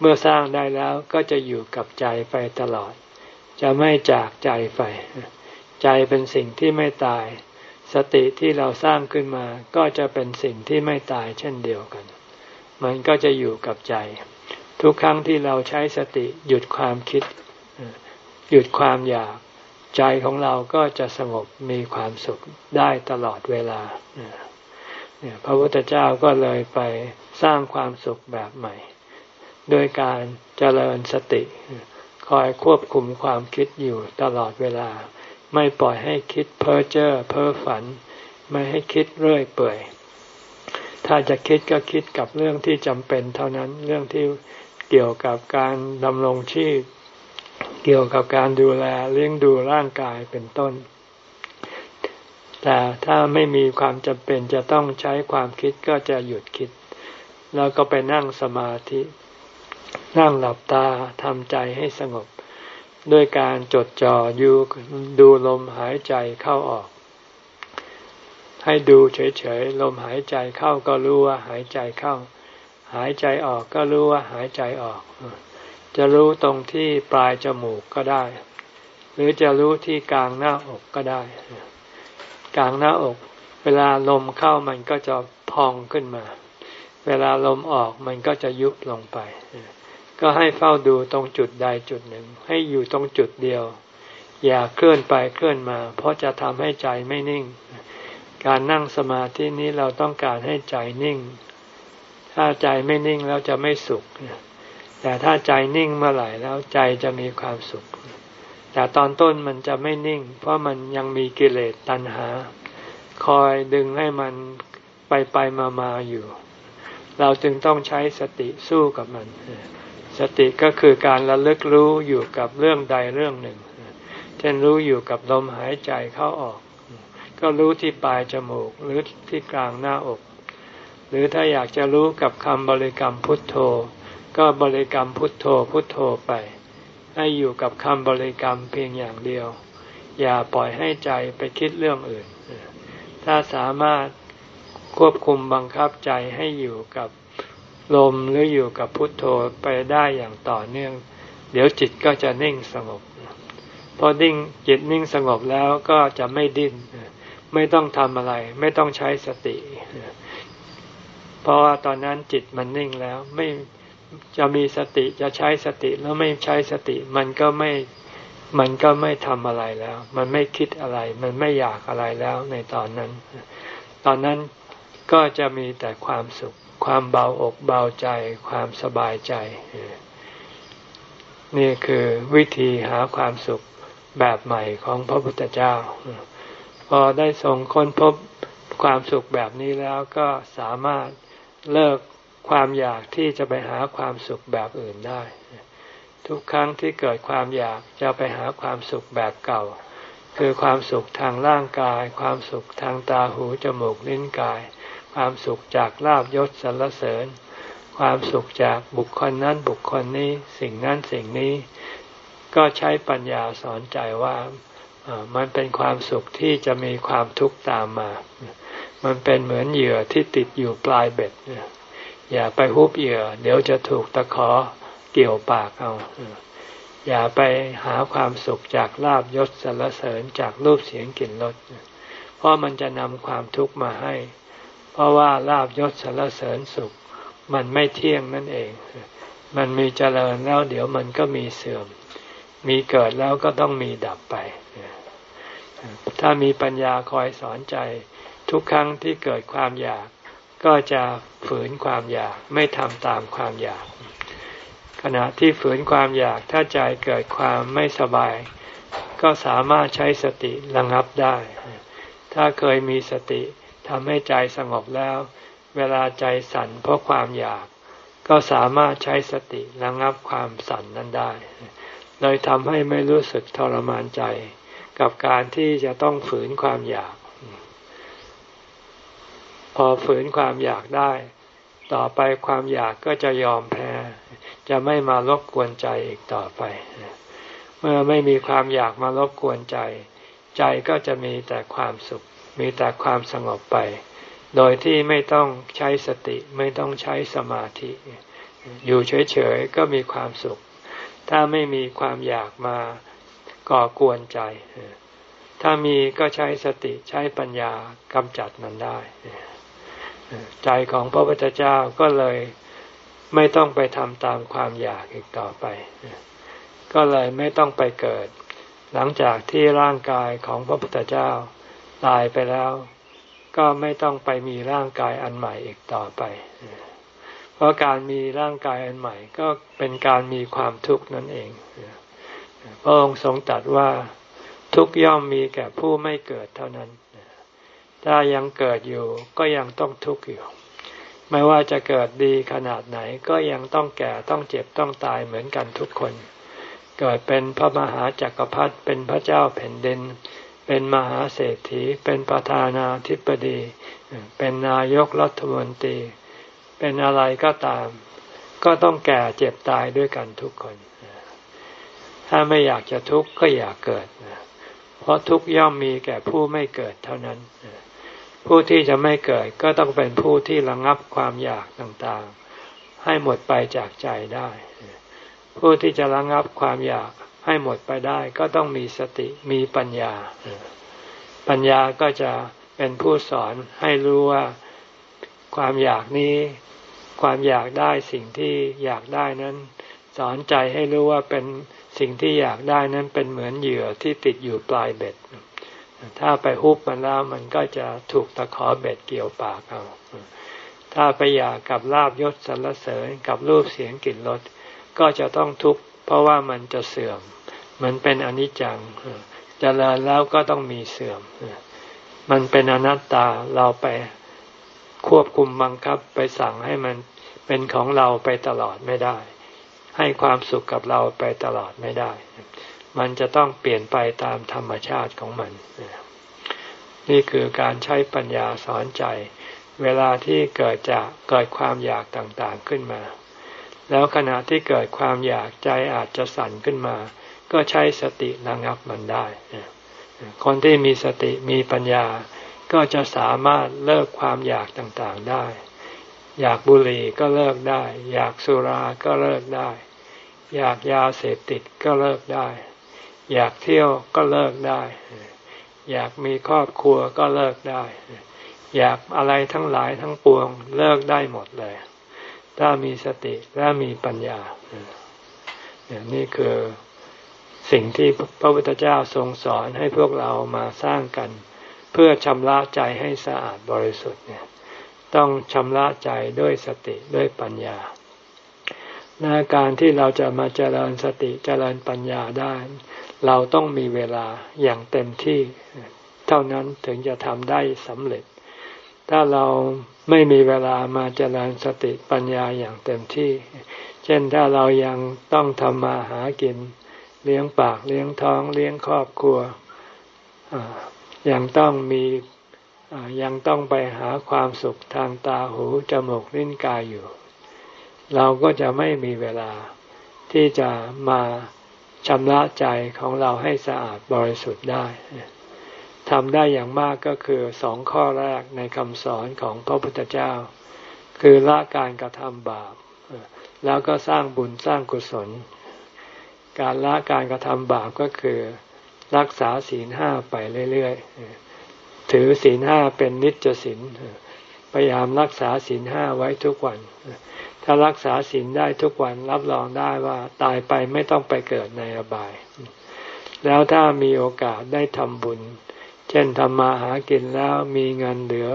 เมื่อสร้างได้แล้วก็จะอยู่กับใจไปตลอด จะไม่จากใจไป ใจเป็นสิ่งที่ไม่ตาย สติที่เราสร้างขึ้นมา ก็จะเป็นสิ่งที่ไม่ตายเช่นเดียวกัน มันก็จะอยู่กับใจ ทุกครั้งที่เราใช้สติหยุดความคิด หยุดความอยาก ใจของเราก็จะสงบมีความสุขได้ตลอดเวลาเนี่ยพระพุทธเจ้าก็เลยไปสร้างความสุขแบบใหม่ โดยการเจริญสติ คอยควบคุมความคิดอยู่ตลอดเวลา ไม่ปล่อยให้คิดเพ้อเจ้อเพ้อฝัน ไม่ให้คิดเรื่อยเปื่อย ถ้าจะคิดก็คิดกับเรื่องที่จำเป็นเท่านั้นเรื่องที่เกี่ยวกับการดำรงชีพ เกี่ยวกับการดูแลเลี้ยงดูร่างกายเป็นต้น แต่ถ้าไม่มีความจำเป็นจะต้องใช้ความคิดก็จะหยุดคิด แล้วก็ไปนั่งสมาธิ นั่งหลับตาทำใจให้สงบ ด้วยการจดจ่ออยู่ดูลมหายใจเข้าออก ให้ดูเฉยๆลมหายใจเข้าก็รู้ว่าหายใจเข้า หายใจออกก็รู้ว่าหายใจออก จะรู้ตรงที่ปลายจมูกก็ได้ หรือจะรู้ที่กลางหน้าอกก็ได้ กลางหน้าอก เวลาลมเข้ามันก็จะพองขึ้นมา เวลาลมออกมันก็จะยุบลงไป ก็ให้เฝ้าดูตรงจุดใดจุดหนึ่ง ให้อยู่ตรงจุดเดียว อย่าเคลื่อนไปเคลื่อนมา เพราะจะทำให้ใจไม่นิ่ง การนั่งสมาธินี้เราต้องการให้ใจนิ่ง ถ้าใจไม่นิ่งแล้วจะไม่สุข แต่ถ้าใจนิ่งเมื่อไหร่แล้วใจจะมีความสุข แต่ตอนต้นมันจะไม่นิ่ง เพราะมันยังมีกิเลสตัณหา คอยดึงให้มันไปไปมามาอยู่ เราจึงต้องใช้สติสู้กับมัน สติก็คือการระลึกรู้อยู่กับเรื่องใดเรื่องหนึ่ง เช่นรู้อยู่กับลมหายใจเข้าออก ก็รู้ที่ปลายจมูกหรือที่กลางหน้าอก หรือถ้าอยากจะรู้กับคำบริกรรมพุทโธ ก็บริกรรมพุทโธพุทโธไป ให้อยู่กับคำบริกรรมเพียงอย่างเดียว อย่าปล่อยให้ใจไปคิดเรื่องอื่น ถ้าสามารถควบคุมบังคับใจให้อยู่กับลมหรืออยู่กับพุทโธไปได้อย่างต่อเนื่อง เดี๋ยวจิตก็จะนิ่งสงบ พอนิ่งจิตนิ่งสงบแล้วก็จะไม่ดิ้น ไม่ต้องทำอะไร ไม่ต้องใช้สติ เพราะว่าตอนนั้นจิตมันนิ่งแล้วไม่ จะมีสติจะใช้สติแล้วไม่ใช้สติ มันก็ไม่มันก็ไม่ทำอะไรแล้ว มันไม่คิดอะไร มันไม่อยากอะไรแล้วในตอนนั้น ตอนนั้นก็จะมีแต่ความสุข ความเบาอกเบาใจ ความสบายใจ นี่คือวิธีหาความสุขแบบใหม่ของพระพุทธเจ้า พอได้ทรงค้นพบความสุขแบบนี้แล้วก็สามารถเลิก ความอยากที่จะไปหาความสุขแบบอื่นได้ ทุกครั้งที่เกิดความอยากจะไปหาความสุขแบบเก่า คือความสุขทางร่างกาย ความสุขทางตาหูจมูกลิ้นกาย ความสุขจากลาบยศสรรเสริญ ความสุขจากบุคคลนั้นบุคคลนี้ สิ่งนั้นสิ่งนี้ ก็ใช้ปัญญาสอนใจว่ามันเป็นความสุขที่จะมีความทุกข์ตามมา มันเป็นเหมือนเหยื่อที่ติดอยู่ปลายเบ็ด อย่าไปฮุบเหยื่อ เดี๋ยวจะถูกตะขอเกี่ยวปากเอา อย่าไปหาความสุขจากลาบยศสรรเสริญจากรูปเสียงกลิ่นรสเพราะมันจะนำความทุกข์มาให้ เพราะว่าลาบยศสรรเสริญสุข มันไม่เที่ยงนั่นเอง มันมีเจริญแล้วเดี๋ยวมันก็มีเสื่อม มีเกิดแล้วก็ต้องมีดับไป ถ้ามีปัญญาคอยสอนใจทุกครั้งที่เกิดความอยาก ก็จะฝืนความอยากไม่ทำตามความอยาก ขณะที่ฝืนความอยากถ้าใจเกิดความไม่สบาย ก็สามารถใช้สติระงับได้ ถ้าเคยมีสติทำให้ใจสงบแล้ว เวลาใจสั่นเพราะความอยาก ก็สามารถใช้สติระงับความสั่นนั้นได้ เลยทำให้ไม่รู้สึกทรมานใจ กับการที่จะต้องฝืนความอยาก พอฝืนความอยากได้ ต่อไปความอยากก็จะยอมแพ้ จะไม่มารบกวนใจอีกต่อไป เมื่อไม่มีความอยากมารบกวนใจ ใจก็จะมีแต่ความสุข มีแต่ความสงบไป โดยที่ไม่ต้องใช้สติไม่ต้องใช้สมาธิ อยู่เฉยๆก็มีความสุข ถ้าไม่มีความอยากมาก่อกวนใจถ้ามีก็ใช้สติใช้ปัญญากำจัดมันได้ ใจของพระพุทธเจ้าก็เลยไม่ต้องไปทำตามความอยากอีกต่อไป ก็เลยไม่ต้องไปเกิด หลังจากที่ร่างกายของพระพุทธเจ้าตายไปแล้ว ก็ไม่ต้องไปมีร่างกายอันใหม่อีกต่อไป เพราะการมีร่างกายอันใหม่ก็เป็นการมีความทุกข์นั่นเอง พระองค์ทรงตรัสว่าทุกย่อมมีแก่ผู้ไม่เกิดเท่านั้น ถ้ายังเกิดอยู่ก็ยังต้องทุกข์อยู่ ไม่ว่าจะเกิดดีขนาดไหนก็ยังต้องแก่ต้องเจ็บต้องตายเหมือนกันทุกคน เกิดเป็นพระมหาจักรพรรดิเป็นพระเจ้าแผ่นดิน เป็นมหาเศรษฐี เป็นประธานาธิบดี เป็นนายกรัฐมนตรี เป็นอะไรก็ตาม ก็ต้องแก่เจ็บตายด้วยกันทุกคน ถ้าไม่อยากจะทุกข์ก็อย่าเกิด เพราะทุกย่อมมีแก่ผู้ไม่เกิดเท่านั้น ผู้ที่จะไม่เกิดก็ต้องเป็นผู้ที่ระงับความอยากต่างๆ ให้หมดไปจากใจได้ ผู้ที่จะระงับความอยากให้หมดไปได้ ก็ต้องมีสติมีปัญญา ปัญญาก็จะเป็นผู้สอนให้รู้ว่าความอยากนี้ ความอยากได้สิ่งที่อยากได้นั้น สอนใจให้รู้ว่าเป็นสิ่งที่อยากได้นั้นเป็นเหมือนเหยื่อที่ติดอยู่ปลายเบ็ด ถ้าไปฮุบมันแล้วมันก็จะถูกตะขอเบ็ดเกี่ยวปากเอาถ้าไปอยากกับลาบยศสรรเสริญกับรูปเสียงกลิ่นรสก็จะต้องทุกข์เพราะว่ามันจะเสื่อม มันเป็นอนิจจังจเจริญแล้วก็ต้องมีเสื่อม มันเป็นอนัตตาเราไปควบคุมบังคับไปสั่งให้มันเป็นของเราไปตลอดไม่ได้ ให้ความสุขกับเราไปตลอดไม่ได้ มันจะต้องเปลี่ยนไปตามธรรมชาติของมัน นี่คือการใช้ปัญญาสอนใจ เวลาที่เกิดจากเกิดความอยากต่างๆขึ้นมา แล้วขณะที่เกิดความอยากใจอาจจะสั่นขึ้นมา ก็ใช้สติระงับมันได้ คนที่มีสติมีปัญญาก็จะสามารถเลิกความอยากต่างๆได้ อยากบุหรี่ก็เลิกได้ อยากสุราก็เลิกได้ อยากยาเสพติดก็เลิกได้ อยากเที่ยวก็เลิกได้ อยากมีครอบครัวก็เลิกได้ อยากอะไรทั้งหลายทั้งปวงเลิกได้หมดเลย ถ้ามีสติและมีปัญญานี่คือสิ่งที่พระพุทธเจ้าทรงสอนให้พวกเรามาสร้างกัน เพื่อชำระใจให้สะอาดบริสุทธิ์เนี่ย ต้องชำระใจด้วยสติด้วยปัญญา ในการที่เราจะมาเจริญสติเจริญปัญญาได้ เราต้องมีเวลาอย่างเต็มที่ เท่านั้นถึงจะทำได้สำเร็จ ถ้าเราไม่มีเวลามาเจริญสติปัญญาอย่างเต็มที่ เช่นถ้าเรายังต้องทำมาหากิน เลี้ยงปากเลี้ยงท้องเลี้ยงครอบครัวยังต้องมียังต้องไปหาความสุขทางตาหูจมูกลิ้นกายอยู่ เราก็จะไม่มีเวลาที่จะมาชำระใจของเราให้สะอาดบริสุทธิ์ได้ทำได้อย่างมากก็คือสองข้อแรกในคำสอนของพระพุทธเจ้า คือละการกระทำบาป แล้วก็สร้างบุญสร้างกุศล การละการกระทำบาปก็คือ รักษาศีลห้าไปเรื่อยๆถือศีลห้าเป็นนิจศีลพยายามรักษาศีลห้าไว้ทุกวัน ถ้ารักษาศีลได้ทุกวันรับรองได้ว่าตายไปไม่ต้องไปเกิดในอบาย แล้วถ้ามีโอกาสได้ทำบุญ เช่นทำมาหากินแล้วมีเงินเหลือ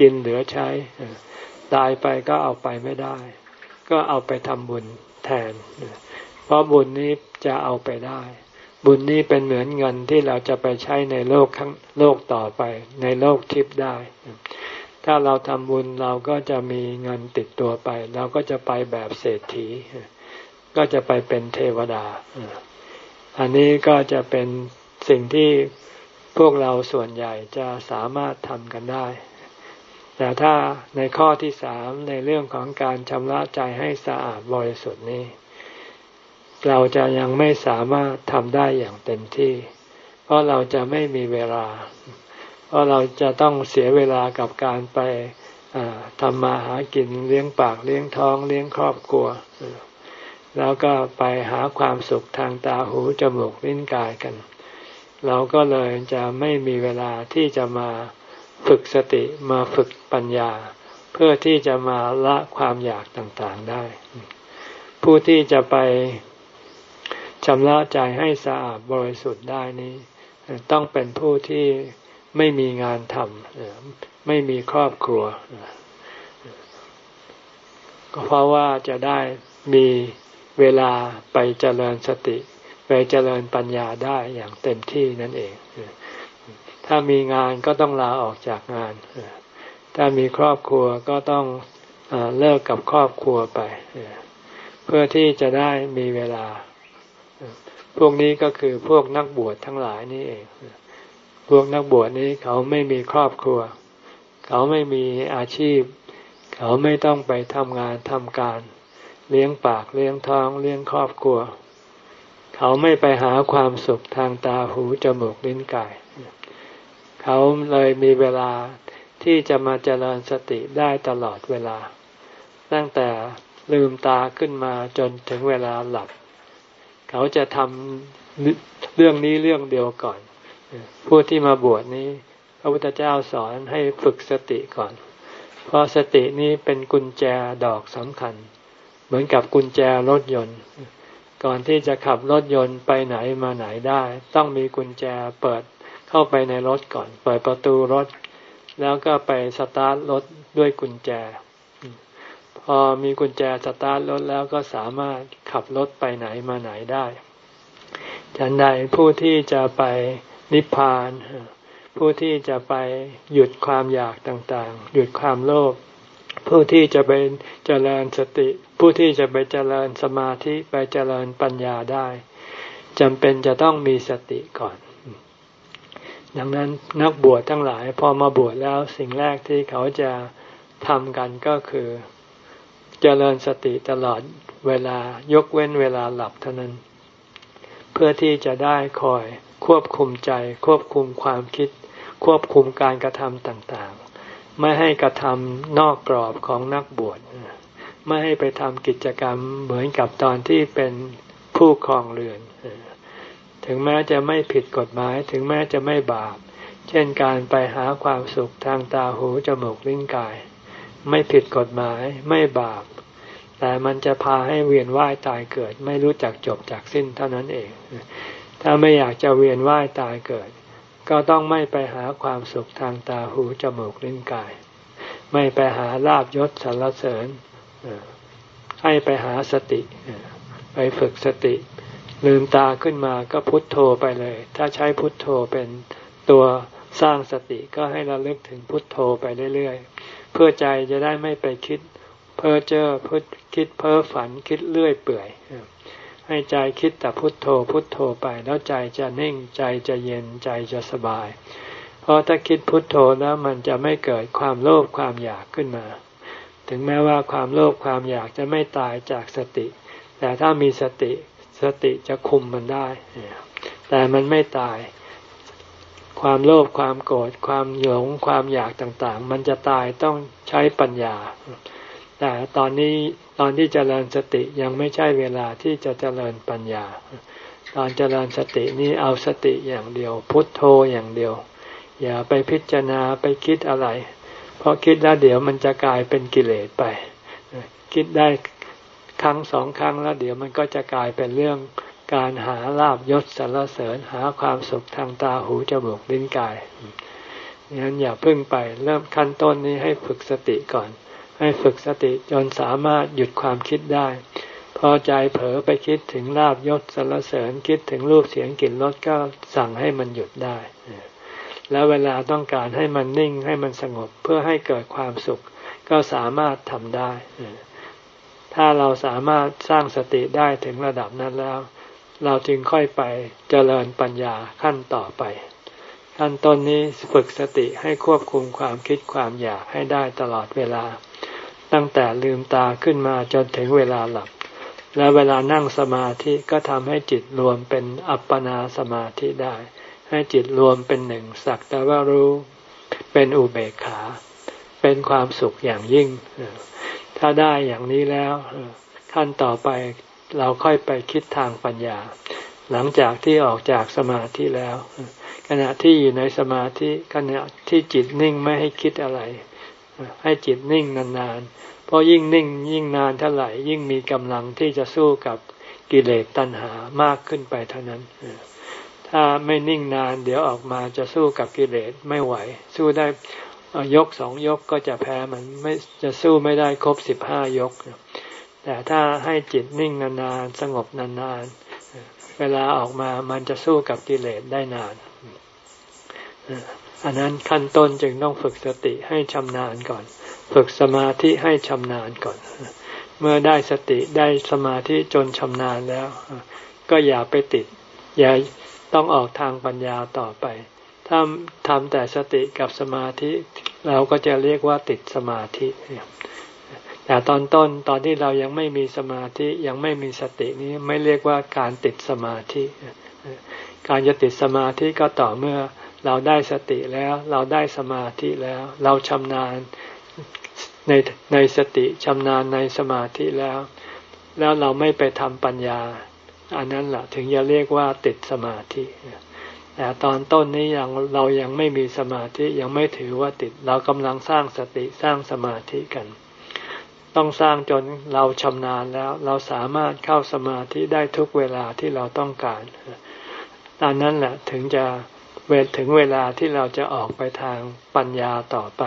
กินเหลือใช้ ตายไปก็เอาไปไม่ได้ ก็เอาไปทำบุญแทน เพราะบุญนี้จะเอาไปได้ บุญนี้เป็นเหมือนเงินที่เราจะไปใช้ในโลกข้างโลกต่อไป ในโลกทิพย์ได้ ถ้าเราทำบุญเราก็จะมีเงินติดตัวไป เราก็จะไปแบบเศรษฐี ก็จะไปเป็นเทวดา อันนี้ก็จะเป็นสิ่งที่พวกเราส่วนใหญ่จะสามารถทำกันได้ แต่ถ้าในข้อที่สามในเรื่องของการชำระใจให้สะอาดบริสุทธิ์นี้ เราจะยังไม่สามารถทำได้อย่างเต็มที่ เพราะเราจะไม่มีเวลา เพราะเราจะต้องเสียเวลากับการไปทำมาหากินเลี้ยงปากเลี้ยงท้องเลี้ยงครอบครัว แล้วก็ไปหาความสุขทางตาหูจมูกลิ้นกายกัน เราก็เลยจะไม่มีเวลาที่จะมาฝึกสติมาฝึกปัญญา เพื่อที่จะมาละความอยากต่างๆได้ ผู้ที่จะไปชำระใจให้สะอาดบริสุทธิ์ได้นี้ ต้องเป็นผู้ที่ ไม่มีงานทำไม่มีครอบครัว ก็เพราะว่าจะได้มีเวลาไปเจริญสติ ไปเจริญปัญญาได้อย่างเต็มที่นั่นเอง ถ้ามีงานก็ต้องลาออกจากงาน ถ้ามีครอบครัวก็ต้องเลิกกับครอบครัวไป เพื่อที่จะได้มีเวลา พวกนี้ก็คือพวกนักบวชทั้งหลายนี่เอง วกนักบวชนี้เขาไม่มีครอบครัว เขาไม่มีอาชีพ เขาไม่ต้องไปทำงานทำการ เลี้ยงปากเลี้ยงท้องเลี้ยงครอบครัว เขาไม่ไปหาความสุขทางตาหูจมูกลิ้นกาย เขาเลยมีเวลาที่จะมาเจริญสติได้ตลอดเวลา ตั้งแต่ลืมตาขึ้นมาจนถึงเวลาหลับ เขาจะทำเรื่องนี้เรื่องเดียวก่อน ผู้ที่มาบวชนี้ พระพุทธเจ้าสอนให้ฝึกสติก่อน เพราะสตินี้เป็นกุญแจดอกสำคัญ เหมือนกับกุญแจรถยนต์ ก่อนที่จะขับรถยนต์ไปไหนมาไหนได้ ต้องมีกุญแจเปิดเข้าไปในรถก่อน เปิดประตูรถ แล้วก็ไปสตาร์ทรถด้วยกุญแจ พอมีกุญแจสตาร์ทรถแล้วก็สามารถขับรถไปไหนมาไหนได้ฉันใดผู้ที่จะไป นิพพาน ผู้ที่จะไปหยุดความอยากต่างๆ หยุดความโลภผู้ที่จะไปเจริญสติ ผู้ที่จะไปเจริญสมาธิไปเจริญปัญญาได้จำเป็นจะต้องมีสติก่อน ดังนั้นนักบวชทั้งหลายพอมาบวชแล้วสิ่งแรกที่เขาจะทำกันก็คือเจริญสติตลอดเวลายกเว้นเวลาหลับเท่านั้น เพื่อที่จะได้คอย ควบคุมใจ ควบคุมความคิด ควบคุมการกระทำต่างๆ ไม่ให้กระทำนอกกรอบของนักบวชไม่ให้ไปทำกิจกรรมเหมือนกับตอนที่เป็นผู้ครองเรือน ถึงแม้จะไม่ผิดกฎหมาย ถึงแม้จะไม่บาป เช่นการไปหาความสุขทางตาหูจมูกลิ้นกาย ไม่ผิดกฎหมายไม่บาป แต่มันจะพาให้เวียนว่ายตายเกิด ไม่รู้จักจบจากสิ้นเท่านั้นเอง ถ้าไม่อยากจะเวียนว่ายตายเกิด ก็ต้องไม่ไปหาความสุขทางตาหูจมูกลิ้นกาย ไม่ไปหาลาบยศสรรเสริญให้ไปหาสติ ไปฝึกสติ ลืมตาขึ้นมาก็พุทโธไปเลย ถ้าใช้พุทโธเป็นตัวสร้างสติก็ให้เราเลึกถึงพุทโธไปเรื่อยๆ เพื่อใจจะได้ไม่ไปคิดเพ้อเจ้อพุทคิดเพ้อฝันคิดเลื่อยเปื่อย ให้ใจคิดแต่พุทโธพุทโธไป แล้วใจจะนิ่งใจจะเย็นใจจะสบาย เพราะถ้าคิดพุทโธแล้วมันจะไม่เกิดความโลภความอยากขึ้นมา ถึงแม้ว่าความโลภความอยากจะไม่ตายจากสติ แต่ถ้ามีสติสติจะคุมมันได้ แต่มันไม่ตาย ความโลภความโกรธความหลงความอยากต่างๆ มันจะตายต้องใช้ปัญญา แต่ตอนนี้ตอนที่เจริญสติยังไม่ใช่เวลาที่จะเจริญปัญญา ตอนเจริญสตินี้เอาสติอย่างเดียว พุทโธอย่างเดียว อย่าไปพิจารณาไปคิดอะไร เพราะคิดแล้วเดี๋ยวมันจะกลายเป็นกิเลสไป คิดได้ครั้งสองครั้งแล้วเดี๋ยวมันก็จะกลายเป็นเรื่องการหาลาบยศสรรเสริญหาความสุขทางตาหูจมูกลิ้นกายงั้นอย่าพึ่งไปเริ่มขั้นต้นนี้ให้ฝึกสติก่อน ให้ฝึกสติจนสามารถหยุดความคิดได้ พอใจเผลอไปคิดถึงลาบยศสรรเสริญคิดถึงรูปเสียงกลิ่นรสก็สั่งให้มันหยุดได้ แล้วเวลาต้องการให้มันนิ่งให้มันสงบเพื่อให้เกิดความสุข ก็สามารถทำได้ ถ้าเราสามารถสร้างสติได้ถึงระดับนั้นแล้ว เราจึงค่อยไปเจริญปัญญาขั้นต่อไปขั้นต้นนี้ฝึกสติให้ควบคุมความคิดความอยากให้ได้ตลอดเวลา ตั้งแต่ลืมตาขึ้นมาจนถึงเวลาหลับ และเวลานั่งสมาธิก็ทำให้จิตรวมเป็นอัปปนาสมาธิได้ ให้จิตรวมเป็นหนึ่งสักแต่ว่ารู้เป็นอุเบกขา เป็นความสุขอย่างยิ่ง ถ้าได้อย่างนี้แล้วขั้นต่อไปเราค่อยไปคิดทางปัญญา หลังจากที่ออกจากสมาธิแล้ว ขณะที่อยู่ในสมาธิขณะที่จิตนิ่งไม่ให้คิดอะไร ให้จิตนิ่งนานๆ เพราะยิ่งนิ่งยิ่งนานเท่าไหร่ยิ่งมีกำลังที่จะสู้กับกิเลสตัณหามากขึ้นไปเท่านั้น ถ้าไม่นิ่งนานเดี๋ยวออกมาจะสู้กับกิเลสไม่ไหว สู้ได้ยกสองยกก็จะแพ้มันไม่จะสู้ไม่ได้ครบสิบห้ายก แต่ถ้าให้จิตนิ่งนานๆสงบนานๆ เวลาออกมามันจะสู้กับกิเลสได้นาน อันนั้นขั้นต้นจึงต้องฝึกสติให้ชำนาญก่อน ฝึกสมาธิให้ชำนาญก่อน เมื่อได้สติได้สมาธิจนชำนาญแล้ว ก็อย่าไปติด อย่าต้องออกทางปัญญาต่อไป ถ้าทำแต่สติกับสมาธิ เราก็จะเรียกว่าติดสมาธิ แต่ตอนต้นตอนที่เรายังไม่มีสมาธิยังไม่มีสตินี้ไม่เรียกว่าการติดสมาธิ การจะติดสมาธิก็ต่อเมื่อ เราได้สติแล้ว เราได้สมาธิแล้ว เราชำนาญในในสติชำนาญในสมาธิแล้ว แล้วเราไม่ไปทำปัญญา อันนั้นแหละถึงจะเรียกว่าติดสมาธิแต่ตอนต้นนี้ยังเรายังไม่มีสมาธิยังไม่ถือว่าติด เรากำลังสร้างสติสร้างสมาธิกัน ต้องสร้างจนเราชำนาญแล้ว เราสามารถเข้าสมาธิได้ทุกเวลาที่เราต้องการตอนนั้นแหละถึงจะ วถึงเวลาที่เราจะออกไปทางปัญญาต่อไป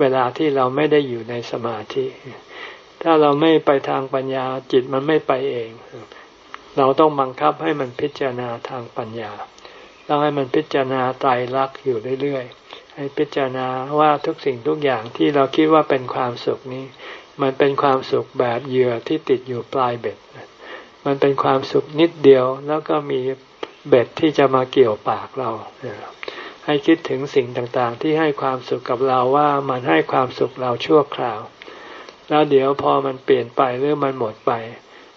เวลาที่เราไม่ได้อยู่ในสมาธิ ถ้าเราไม่ไปทางปัญญาจิตมันไม่ไปเอง เราต้องบังคับให้มันพิจารณาทางปัญญาต้องให้มันพิจารณาไตรลักษณ์อยู่เรื่อยๆ ให้พิจารณาว่าทุกสิ่งทุกอย่างที่เราคิดว่าเป็นความสุขนี้ มันเป็นความสุขแบบเหยื่อที่ติดอยู่ปลายเบ็ด มันเป็นความสุขนิดเดียวแล้วก็มี เบ็ดที่จะมาเกี่ยวปากเรา ให้คิดถึงสิ่งต่างๆ ที่ให้ความสุขกับเราว่ามันให้ความสุขเราชั่วคราว แล้วเดี๋ยวพอมันเปลี่ยนไปหรือมันหมดไป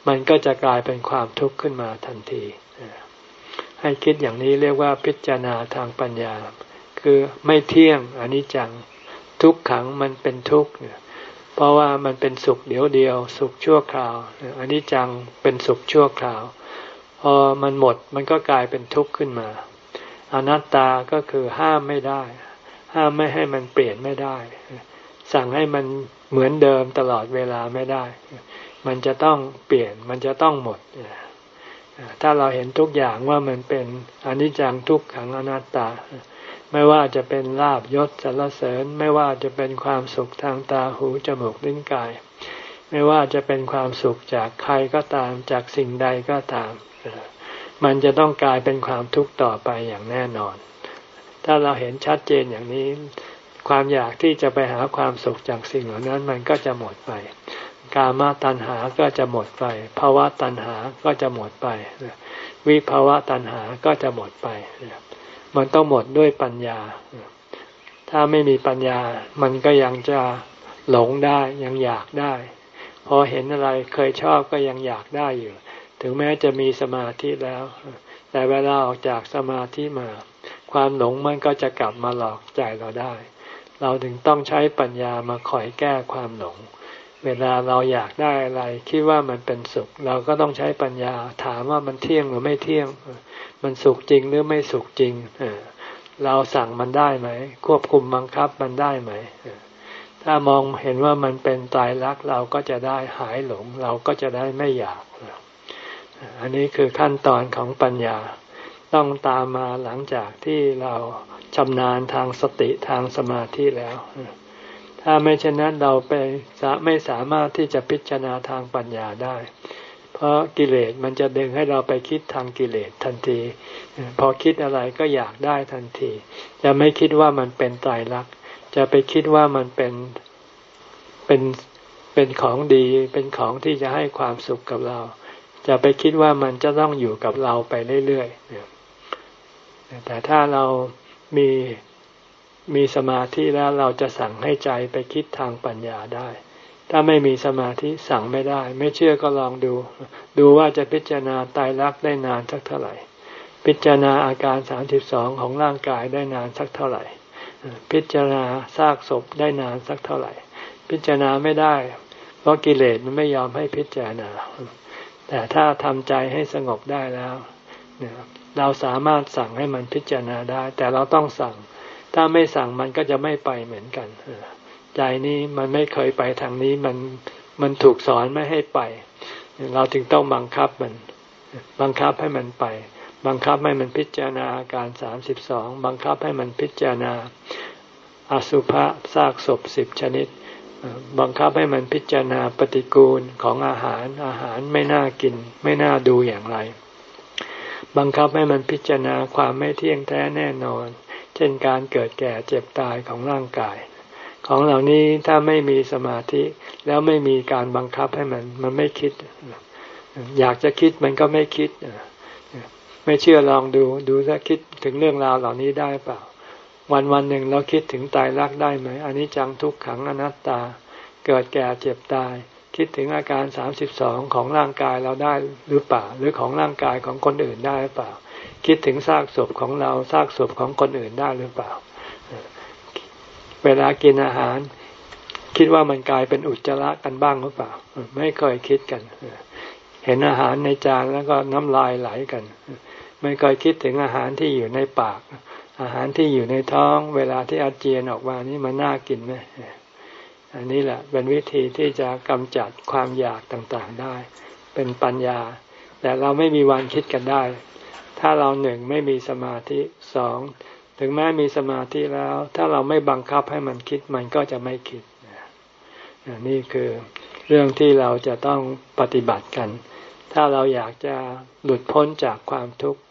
มันก็จะกลายเป็นความทุกข์ขึ้นมาทันที ให้คิดอย่างนี้เรียกว่าพิจารณาทางปัญญา คือไม่เที่ยงอนิจจังทุกขังมันเป็นทุกข์เพราะว่ามันเป็นสุขเดียวเดียว สุขชั่วคราวอนนี้จังเป็นสุขชั่วคราว พอมันหมดมันก็กลายเป็นทุกข์ขึ้นมา อนัตตาก็คือห้ามไม่ได้ ห้ามไม่ให้มันเปลี่ยนไม่ได้ สั่งให้มันเหมือนเดิมตลอดเวลาไม่ได้ มันจะต้องเปลี่ยนมันจะต้องหมด ถ้าเราเห็นทุกอย่างว่ามันเป็นอนิจจังทุกขังอนัตตา ไม่ว่าจะเป็นลาบยศสรรเสริญ ไม่ว่าจะเป็นความสุขทางตาหูจมูกลิ้นกาย ไม่ว่าจะเป็นความสุขจากใครก็ตามจากสิ่งใดก็ตาม มันจะต้องกลายเป็นความทุกข์ต่อไปอย่างแน่นอน ถ้าเราเห็นชัดเจนอย่างนี้ ความอยากที่จะไปหาความสุขจากสิ่งเหล่านั้นมันก็จะหมดไป กามาตัณหาก็จะหมดไปภาวะตัณหาก็จะหมดไป วิภาวะตัณหาก็จะหมดไป มันต้องหมดด้วยปัญญา ถ้าไม่มีปัญญา มันก็ยังจะหลงได้ยังอยากได้ พอเห็นอะไรเคยชอบก็ยังอยากได้อยู่ ถึงแม้จะมีสมาธิแล้ว แต่เวลาออกจากสมาธิมา ความหลงมันก็จะกลับมาหลอกใจเราได้ เราถึงต้องใช้ปัญญามาคอยแก้ความหลง เวลาเราอยากได้อะไรคิดว่ามันเป็นสุข เราก็ต้องใช้ปัญญาถามว่ามันเที่ยงหรือไม่เที่ยง มันสุขจริงหรือไม่สุขจริง เราสั่งมันได้ไหม ควบคุมบังคับมันได้ไหม ถ้ามองเห็นว่ามันเป็นตายรักเราก็จะได้หายหลง เราก็จะได้ไม่อยาก อันนี้คือขั้นตอนของปัญญาต้องตามมาหลังจากที่เราชำนาญทางสติทางสมาธิแล้ว ถ้าไม่เช่นนั้นเราไปไม่สามารถที่จะพิจารณาทางปัญญาได้ เพราะกิเลสมันจะดึงให้เราไปคิดทางกิเลสทันที พอคิดอะไรก็อยากได้ทันที จะไม่คิดว่ามันเป็นตายรัก จะไปคิดว่ามันเป็นเป็นเป็นของดี เป็นของที่จะให้ความสุขกับเรา จะไปคิดว่ามันจะต้องอยู่กับเราไปเรื่อยๆแต่ถ้าเรามีมีสมาธิแล้วเราจะสั่งให้ใจไปคิดทางปัญญาได้ ถ้าไม่มีสมาธิสั่งไม่ได้ ไม่เชื่อก็ลองดู ดูว่าจะพิจารณาตายรักได้นานสักเท่าไหร่ พิจารณาอาการสามสิบสองของร่างกายได้นานสักเท่าไหร่ พิจารณาซากศพได้นานสักเท่าไหร่ พิจารณาไม่ได้ เพราะกิเลสมันไม่ยอมให้พิจารณา แต่ถ้าทำใจให้สงบได้แล้วเราสามารถสั่งให้มันพิจารณาได้ แต่เราต้องสั่ง ถ้าไม่สั่งมันก็จะไม่ไปเหมือนกันใจนี้มันไม่เคยไปทางนี้มันมันถูกสอนไม่ให้ไป เราจึงต้องบังคับมัน บังคับให้มันไป บังคับให้มันพิจารณาอาการสามสิบสองบังคับให้มันพิจารณาอสุภะซากศพสิบชนิด บังคับให้มันพิจารณาปฏิกูลของอาหารอาหารไม่น่ากิน ไม่น่าดูอย่างไร บังคับให้มันพิจารณาความไม่เที่ยงแท้แน่นอน เช่นการเกิดแก่เจ็บตายของร่างกาย ของเหล่านี้ถ้าไม่มีสมาธิแล้วไม่มีการบังคับให้มันมันไม่คิด อยากจะคิดมันก็ไม่คิด ไม่เชื่อลองดูดูถ้าคิดถึงเรื่องราวเหล่านี้ได้เปล่า วันวันหนึ่งเราคิดถึงตายรักได้ไหมอันนี้จังทุกขังอนัตตา เกิดแก่เจ็บตาย คิดถึงอาการสามสิบสองของร่างกายเราได้หรือเปล่า หรือของร่างกายของคนอื่นได้หรือเปล่า คิดถึงซากศพของเราซากศพของคนอื่นได้หรือเปล่า เวลากินอาหาร คิดว่ามันกลายเป็นอุจจาระกันบ้างหรือเปล่า ไม่เคยคิดกัน เห็นอาหารในจานแล้วก็น้ำลายไหลกัน ไม่เคยคิดถึงอาหารที่อยู่ในปาก อาหารที่อยู่ในท้อง เวลาที่อาเจียนออกมานี่มันน่ากินไหมอันนี้แหละเป็นวิธีที่จะกำจัดความอยากต่างๆได้ เป็นปัญญา แต่เราไม่มีวันคิดกันได้ ถ้าเราหนึ่งไม่มีสมาธิสองถึงแม้มีสมาธิแล้ว ถ้าเราไม่บังคับให้มันคิดมันก็จะไม่คิดนี่คือเรื่องที่เราจะต้องปฏิบัติกัน ถ้าเราอยากจะหลุดพ้นจากความทุกข์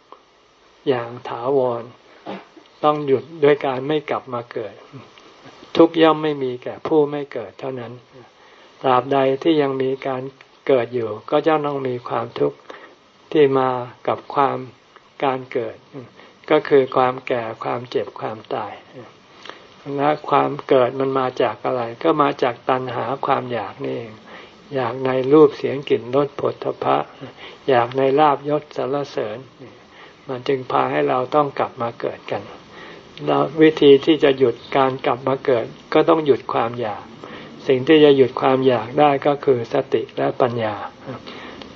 อย่างถาวร ต้องหยุดด้วยการไม่กลับมาเกิด ทุกย่อมไม่มีแก่ผู้ไม่เกิดเท่านั้นตราบใดที่ยังมีการเกิดอยู่ ก็จะต้องมีความทุกข์ที่มากับความการเกิด ก็คือความแก่ความเจ็บความตายและความเกิดมันมาจากอะไร ก็มาจากตัณหาความอยากนี่เองอยากในรูปเสียงกลิ่นรสผลทพะ อยากในลาบยศสารเสริญ มันจึงพาให้เราต้องกลับมาเกิดกันเราวิธีที่จะหยุดการกลับมาเกิด ก็ต้องหยุดความอยาก สิ่งที่จะหยุดความอยากได้ก็คือสติและปัญญา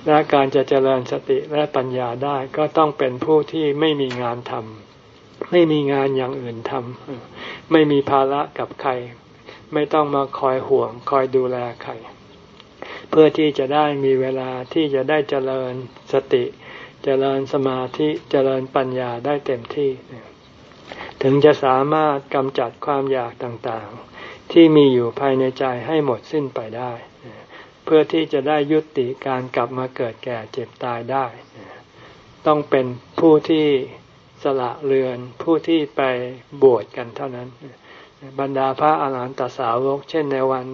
และการจะเจริญสติและปัญญาได้ก็ต้องเป็นผู้ที่ไม่มีงานทำไม่มีงานอย่างอื่นทำไม่มีภาระกับใคร ไม่ต้องมาคอยห่วงคอยดูแลใคร เพื่อที่จะได้มีเวลาที่จะได้เจริญสติ เจริญสมาธิเจริญปัญญาได้เต็มที่ ถึงจะสามารถกำจัดความอยากต่างๆ ที่มีอยู่ภายในใจให้หมดสิ้นไปได้ เพื่อที่จะได้ยุติการกลับมาเกิดแก่เจ็บตายได้ ต้องเป็นผู้ที่สละเรือนผู้ที่ไปบวชกันเท่านั้น บรรดาพระอาหารหันตสาวก เช่นในวัน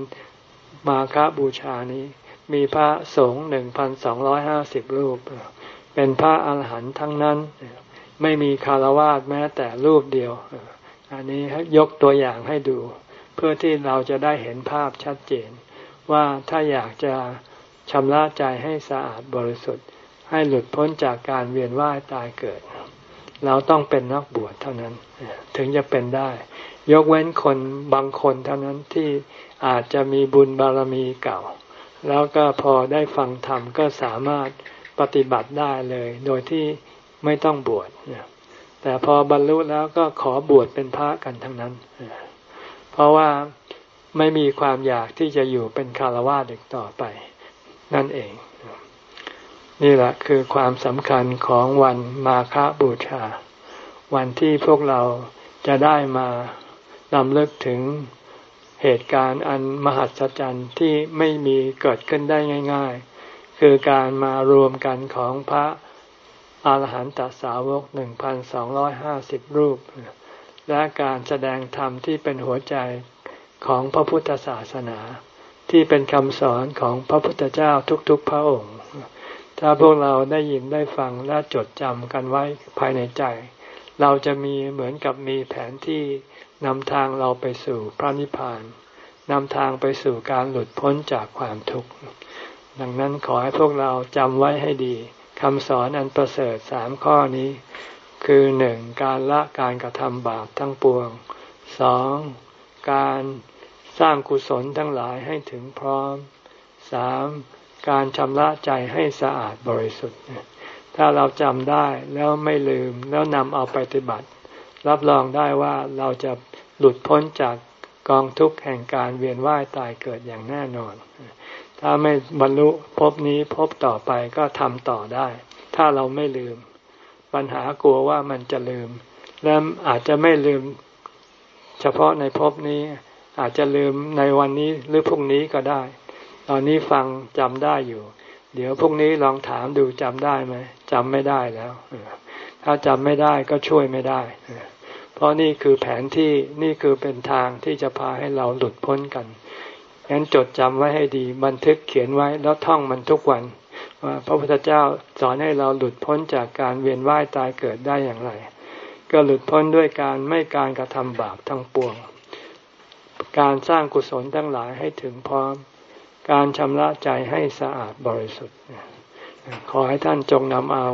มาคบูชานี้ มีพระสงฆ์หนึ่งพันสองร้อยห้าสิบรูป เป็นพระอาหารหันต์ทั้งนั้น ไม่มีคารวาสแม้แต่รูปเดียว อันนี้ยกตัวอย่างให้ดู เพื่อที่เราจะได้เห็นภาพชัดเจน ว่าถ้าอยากจะชำระใจให้สะอาดบริสุทธิ์ ให้หลุดพ้นจากการเวียนว่ายตายเกิด เราต้องเป็นนักบวชเท่านั้น ถึงจะเป็นได้ ยกเว้นคนบางคนเท่านั้นที่อาจจะมีบุญบารมีเก่า แล้วก็พอได้ฟังธรรมก็สามารถ ปฏิบัติได้เลย โดยที่ไม่ต้องบวชแต่พอบรรลุแล้วก็ขอบวชเป็นพระกันทั้งนั้น เพราะว่าไม่มีความอยากที่จะอยู่เป็นคารวะเด็กต่อไป นั่นเอง นี่แหละคือความสำคัญของวันมาฆบูชา วันที่พวกเราจะได้มาลำเลิกถึงเหตุการณ์อันมหัศจรรย์ที่ไม่มีเกิดขึ้นได้ง่าย ๆ คือการมารวมกันของพระอาหารหันตสาวกหนึ่งพันสองร้อยห้าสิบรูป และการแสดงธรรมที่เป็นหัวใจของพระพุทธศาสนา ที่เป็นคำสอนของพระพุทธเจ้าทุกๆพระองค์ ถ้าพวกเราได้ยินได้ฟังและจดจำกันไว้ภายในใจ เราจะมีเหมือนกับมีแผนที่นำทางเราไปสู่พระนิพพานนำทางไปสู่การหลุดพ้นจากความทุกข์ ดังนั้นขอให้พวกเราจำไว้ให้ดีคำสอนอันประเสริฐสามข้อนี้ คือหนึ่งการละการกระทำบาปทั้งปวงสองการสร้างกุศลทั้งหลายให้ถึงพร้อมสามการชำระใจให้สะอาดบริสุทธิ์ ถ้าเราจำได้แล้วไม่ลืมแล้วนำเอาไปปฏิบัติ รับรองได้ว่าเราจะหลุดพ้นจากกองทุกข์แห่งการเวียนว่ายตายเกิดอย่างแน่นอน ถ้าไม่บรรลุพบนี้พบต่อไปก็ทำต่อได้ ถ้าเราไม่ลืม ปัญหากลัวว่ามันจะลืม และอาจจะไม่ลืม เฉพาะในพบนี้ อาจจะลืมในวันนี้หรือพรุ่งนี้ก็ได้ ตอนนี้ฟังจำได้อยู่ เดี๋ยวพรุ่งนี้ลองถามดูจำได้ไหมจำไม่ได้แล้วถ้าจำไม่ได้ก็ช่วยไม่ได้ เพราะนี่คือแผนที่นี่คือเป็นทางที่จะพาให้เราหลุดพ้นกัน งั้นจดจำไว้ให้ดี บันทึกเขียนไว้แล้วท่องมันทุกวันว่าพระพุทธเจ้าสอนให้เราหลุดพ้นจากการเวียนว่ายตายเกิดได้อย่างไร ก็หลุดพ้นด้วยการไม่การกระทำบาปทั้งปวง การสร้างกุศลทั้งหลายให้ถึงพร้อม การชำระใจให้สะอาดบริสุทธิ์ ขอให้ท่านจงนำเอา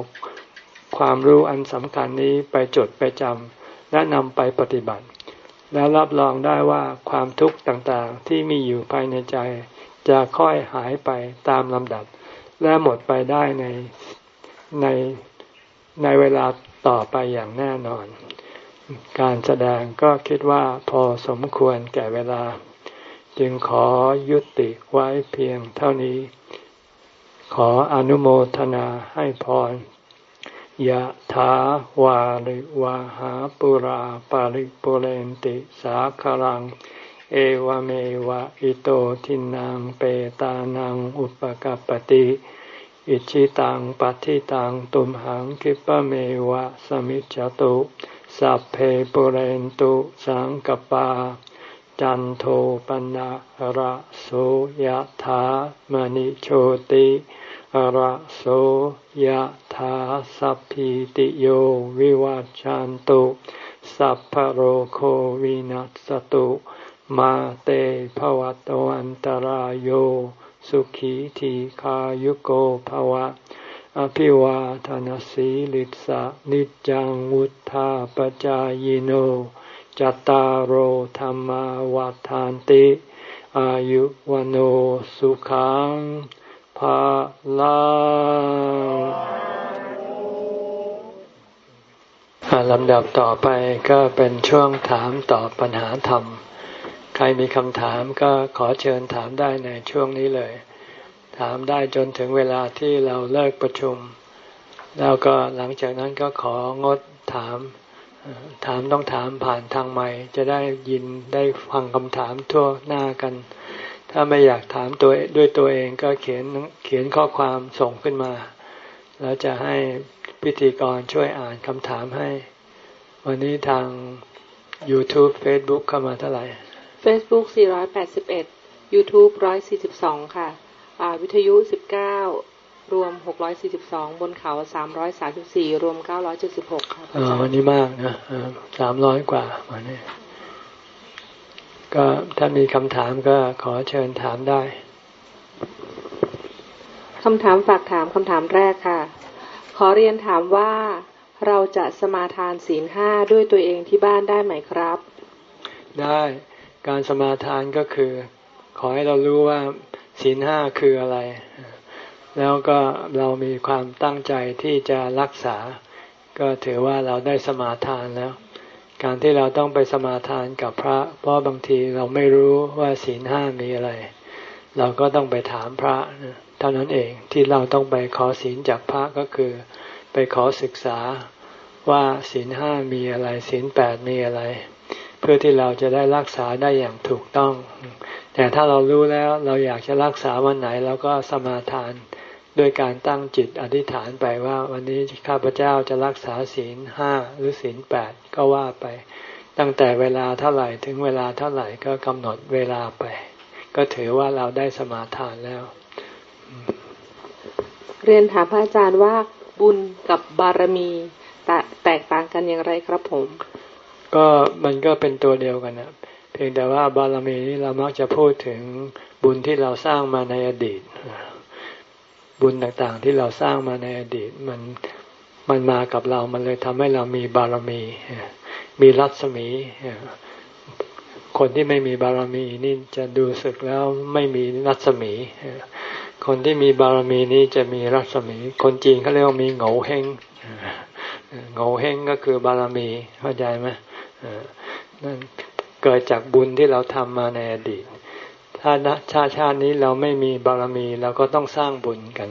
ความรู้อันสำคัญนี้ไปจดไปจำและนำไปปฏิบัติ แล้วรับรองได้ว่าความทุกข์ต่างๆที่มีอยู่ภายในใจ จะค่อยหายไปตามลำดับ และหมดไปได้ในในในเวลาต่อไปอย่างแน่นอน การแสดงก็คิดว่าพอสมควรแก่เวลา จึงขอยุติไว้เพียงเท่านี้ ขออนุโมทนาให้พร ยะถาวาริวาหาปุราปาริปุเรนติสาคลัง เอวเมวะอิโตทินังเปตานังอุปกปติ อิชิตังปัฏิตังตุมหังคิปะเมวะสมิจจตุสัพเพปุเรนตุสังกปา จันโทปนะระโสยะถามณิโชติ ระโสยถาสัพพิติโยวิวัจจันตุ สัพพโรโควินัสตุ มาเตภวัตวันตารโยสุขีทีขายุโกภวะ อภิวาทานสีลิสะนิจังวุธาปจายโน จตารโหธรรมวาทานติ อายุวันสุขัง ภาลังลำดับต่อไปก็เป็นช่วงถามตอบปัญหาธรรม ใครมีคำถามก็ขอเชิญถามได้ในช่วงนี้เลย ถามได้จนถึงเวลาที่เราเลิกประชุม แล้วก็หลังจากนั้นก็ของดถาม ถามต้องถามผ่านทางใหม่จะได้ยินได้ฟังคำถามทั่วหน้ากัน ถ้าไม่อยากถามตัวด้วยตัวเองก็เขียนเขียนข้อความส่งขึ้นมา แล้วจะให้พิธีกรช่วยอ่านคำถามให้ วันนี้ทาง YouTube Facebook เข้ามาเท่าไหร่ Facebook 481 YouTube 142 ค่ะ วิทยุ 19 รวม 642 บนเขา 334 รวม 976 ค่ะวันนี้มากนะสามร้อยกว่าวันนี้ ก็ถ้ามีคำถามก็ขอเชิญถามได้คำถามฝากถามคำถามแรกค่ะ ขอเรียนถามว่าเราจะสมาทานศีลห้าด้วยตัวเองที่บ้านได้ไหมครับ ได้การสมาทานก็คือ ขอให้เรารู้ว่าศีลห้าคืออะไร แล้วก็เรามีความตั้งใจที่จะรักษา ก็ถือว่าเราได้สมาทานแล้ว การที่เราต้องไปสมาทานกับพระ เพราะบางทีเราไม่รู้ว่าศีลห้ามีอะไร เราก็ต้องไปถามพระเท่านั้นเองที่เราต้องไปขอศีลจากพระก็คือ ไปขอศึกษาว่าศีลห้ามีอะไรศีลแปดมีอะไร เพื่อที่เราจะได้รักษาได้อย่างถูกต้อง แต่ถ้าเรารู้แล้วเราอยากจะรักษาวันไหนเราก็สมาทาน ด้วยการตั้งจิตอธิษฐานไปว่าวันนี้ข้าพเจ้าจะรักษาศีลห้าหรือศีลแปดก็ว่าไป ตั้งแต่เวลาเท่าไหร่ถึงเวลาเท่าไหร่ก็กำหนดเวลาไป ก็ถือว่าเราได้สมาทานแล้ว เรียนถามพระอาจารย์ว่าบุญกับบารมีแตกต่างกันอย่างไรครับผม ก็มันก็เป็นตัวเดียวกันนะเพียงแต่ว่าบารมีนี้เรามักจะพูดถึงบุญที่เราสร้างมาในอดีต บุญต่างๆ ที่เราสร้างมาในอดีตมันมันมากับเรา มันเลยทำให้เรามีบารมี มีรัศมี คนที่ไม่มีบารมีนี่จะดูสึกแล้วไม่มีรัศมี คนที่มีบารมีนี้จะมีรัศมี คนจีนเขาเรียกว่ามีเหงาเฮงเหงาเฮงก็คือบารมีเข้าใจไหมนั่นเกิดจากบุญที่เราทำมาในอดีต ถ้าชาชาตินี้เราไม่มีบารมีเราก็ต้องสร้างบุญกัน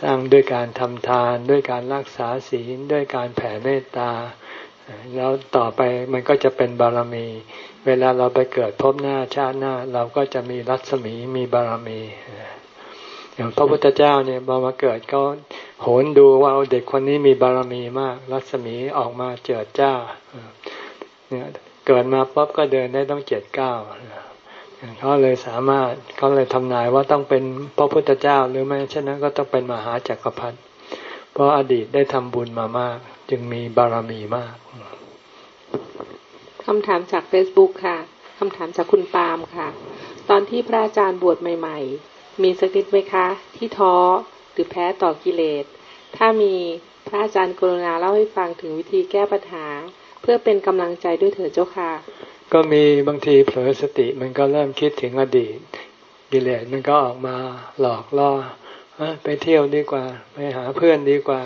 สร้างด้วยการทำทาน ด้วยการรักษาศีลด้วยการแผ่เมตตา แล้วต่อไปมันก็จะเป็นบารมี เวลาเราไปเกิดพบหน้าชาติหน้า เราก็จะมีรัศมีมีบารมีอย่างพระพุทธเจ้าเนี่ยพอมาเกิดก็โหนดูว่าเด็กคนนี้มีบารมีมาก รัศมีออกมาเจิดจ้าเนี่ยเกิดมาปั๊บก็เดินได้ต้องเจ็ดเก้า เขาเลยสามารถเขาเลยทำนายว่าต้องเป็นพระพุทธเจ้าหรือไม่เช่นนั้นก็ต้องเป็นมหาจักรพรรดิเพราะอดีตได้ทำบุญมามาก จึงมีบารมีมากคำถามจากเฟซบุ๊กค่ะคำถามจากคุณปาล์มค่ะ ตอนที่พระอาจารย์บวชใหม่ ๆ มีสักนิดไหมคะ ที่ท้อหรือแพ้ต่อกิเลส ถ้ามีพระอาจารย์กรุณาเล่าให้ฟังถึงวิธีแก้ปัญหา เพื่อเป็นกำลังใจด้วยเถิดเจ้าค่ะ ก็มีบางทีเผลอสติมันก็เริ่มคิดถึงอดีตกิเลสมันก็ออกมาหลอกล่อไปเที่ยวดีกว่า ไปหาเพื่อนดีกว่า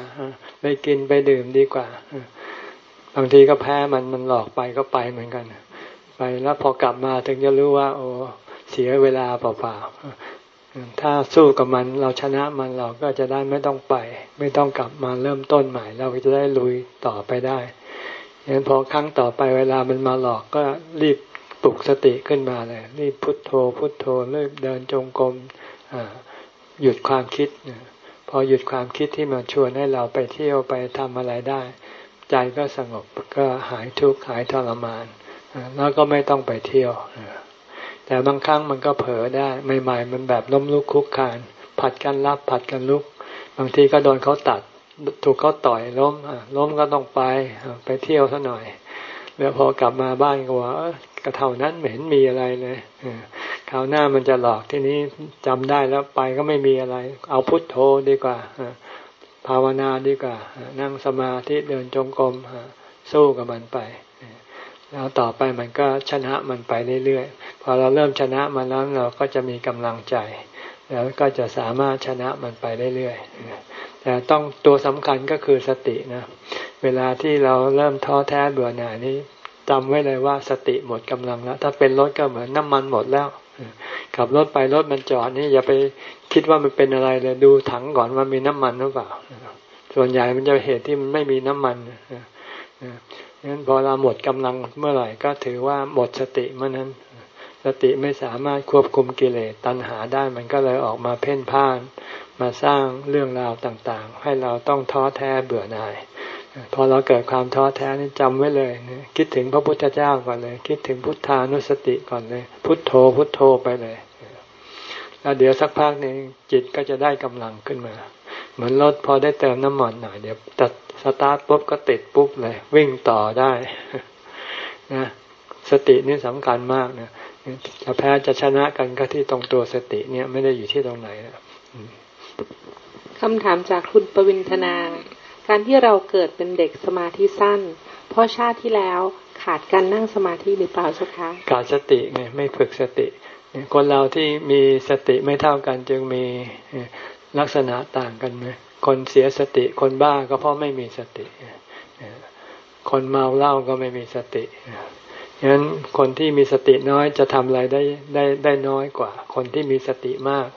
ไปกินไปดื่มดีกว่า บางทีก็แพ้มันมันหลอกไปก็ไปเหมือนกัน ไปแล้วพอกลับมาถึงจะรู้ว่า โอ้เสียเวลาเปล่าๆถ้าสู้กับมันเราชนะมันเราก็จะได้ไม่ต้องไป ไม่ต้องกลับมาเริ่มต้นใหม่ เราก็จะได้ลุยต่อไปได้ ยังพอครั้งต่อไปเวลามันมาหลอกก็รีบปลุกสติขึ้นมาเลย รีบพุทโธ พุทโธเริ่มเดินจงกรมหยุดความคิด พอหยุดความคิดที่มาชวนให้เราไปเที่ยวไปทำอะไรได้ ใจก็สงบก็หายทุกข์หายทรมานแล้วก็ไม่ต้องไปเที่ยวแต่บางครั้งมันก็เผลอได้ใหม่ๆมันแบบล้มลุกคุกคาน ผัดกันรับผัดกันลุก บางทีก็โดนเขาตัด ถูกเขาต่อยล้มล้มก็ต้องไปไปเที่ยวซะหน่อย แล้วพอกลับมาบ้านก็ว่ากระเท่านั้นเหม็นมีอะไรเลยคราวหน้ามันจะหลอกที่นี้จำได้แล้วไปก็ไม่มีอะไร เอาพุทโธดีกว่าภาวนาดีกว่า นั่งสมาธิเดินจงกรมสู้กับมันไป แล้วต่อไปมันก็ชนะมันไปเรื่อยๆ พอเราเริ่มชนะมันแล้วเราก็จะมีกำลังใจ แล้วก็จะสามารถชนะมันไปเรื่อยๆ แต่ต้องตัวสำคัญก็คือสตินะ เวลาที่เราเริ่มท้อแท้เบื่อหน่ายนี้จำไว้เลยว่าสติหมดกำลังแล้ว ถ้าเป็นรถก็เหมือนน้ำมันหมดแล้วขับรถไปรถมันจอดนี่อย่าไปคิดว่ามันเป็นอะไรเลยดูถังก่อนว่ามีน้ำมันหรือเปล่า ส่วนใหญ่มันจะเหตุที่มันไม่มีน้ำมันงั้นพอเราหมดกำลังเมื่อไหร่ก็ถือว่าหมดสติเมื่อนั้น สติไม่สามารถควบคุมกิเลสตัณหาได้มันก็เลยออกมาเพ่นพ่าน มาสร้างเรื่องราวต่างๆ ให้เราต้องท้อแท้เบื่อหน่าย พอเราเกิดความท้อแท้นี่จำไว้เลย คิดถึงพระพุทธเจ้าก่อนเลย คิดถึงพุทธานุสติก่อนเลย พุทโธพุทโธไปเลยแล้วเดี๋ยวสักพักหนึ่งจิตก็จะได้กำลังขึ้นมา เหมือนรถพอได้เติมน้ำมันหน่อยเดี๋ยวตัดสตาร์ทปุ๊บก็ติดปุ๊บเลย วิ่งต่อได้นะสตินี่สำคัญมากนะ จะแพ้จะชนะกันก็ที่ตรงตัวสติเนี่ยไม่ได้อยู่ที่ตรงไหนนะคำถามจากคุณปวินธนา การที่เราเกิดเป็นเด็กสมาธิสั้น เพราะชาติที่แล้วขาดการนั่งสมาธิหรือเปล่าสุคะขาดสติไงไม่ฝึกสติ คนเราที่มีสติไม่เท่ากันจึงมีลักษณะต่างกันไหมคนเสียสติคนบ้าก็เพราะไม่มีสติ คนเมาเหล้าก็ไม่มีสติ ฉะนั้นคนที่มีสติน้อยจะทำอะไรได้ได้ได้น้อยกว่า คนที่มีสติมาก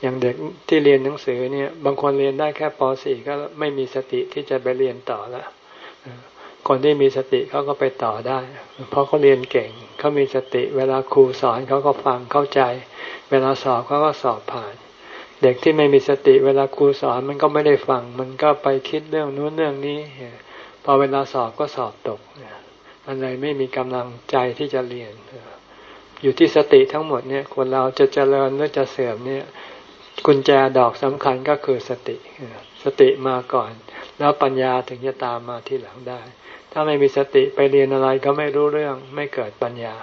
อย่างเด็กที่เรียนหนังสือเนี่ย บางคนเรียนได้แค่ป .4 ก็ไม่มีสติที่จะไปเรียนต่อละคนที่มีสติเขาก็ไปต่อได้ เพราะเขาเรียนเก่งเขามีสติ เวลาครูสอนเขาก็ฟังเข้าใจ เวลาสอบเขาก็สอบผ่าน เด็กที่ไม่มีสติเวลาครูสอนมันก็ไม่ได้ฟัง มันก็ไปคิดเรื่องนู้นเรื่องนี้ พอเวลาสอบก็สอบตก มันเลยไม่มีกำลังใจที่จะเรียน อยู่ที่สติทั้งหมดเนี่ยคนเราจะเจริญหรือจะเสื่อมเนี่ย กุญแจดอกสำคัญก็คือสติ สติมาก่อน แล้วปัญญาถึงจะตามมาที่หลังได้ ถ้าไม่มีสติไปเรียนอะไรก็ไม่รู้เรื่องไม่เกิดปัญญา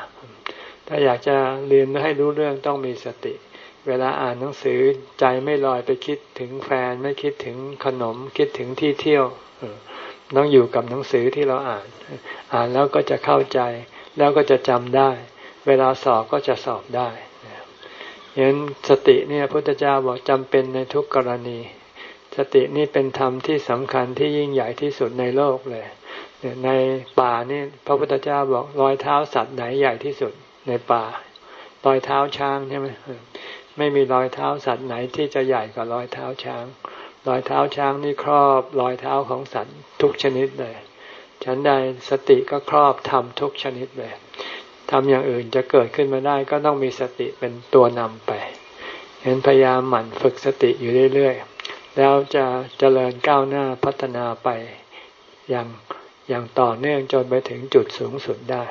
ถ้าอยากจะเรียนให้รู้เรื่องต้องมีสติ เวลาอ่านหนังสือใจไม่ลอยไปคิดถึงแฟนไม่คิดถึงขนมคิดถึงที่เที่ยว ต้องอยู่กับหนังสือที่เราอ่าน อ่านแล้วก็จะเข้าใจ แล้วก็จะจำได้ เวลาสอบก็จะสอบได้เห็นสติเนี่ยพุทธเจ้าบอกจำเป็นในทุกกรณี สตินี่เป็นธรรมที่สำคัญที่ยิ่งใหญ่ที่สุดในโลกเลยในป่านี่พระพุทธเจ้าบอกรอยเท้าสัตว์ไหนใหญ่ที่สุดในป่ารอยเท้าช้างใช่ไหมไม่มีรอยเท้าสัตว์ไหนที่จะใหญ่กว่ารอยเท้าช้าง รอยเท้าช้างนี่ครอบรอยเท้าของสัตว์ทุกชนิดเลยฉันใดสติก็ครอบทำทุกชนิดเลยทำอย่างอื่นจะเกิดขึ้นมาได้ก็ต้องมีสติเป็นตัวนำไปเห็นพยายามหมั่นฝึกสติอยู่เรื่อยๆ แล้วจะเจริญก้าวหน้าพัฒนาไปอย่างอย่างต่อเนื่องจนไปถึงจุดสูงสุดได้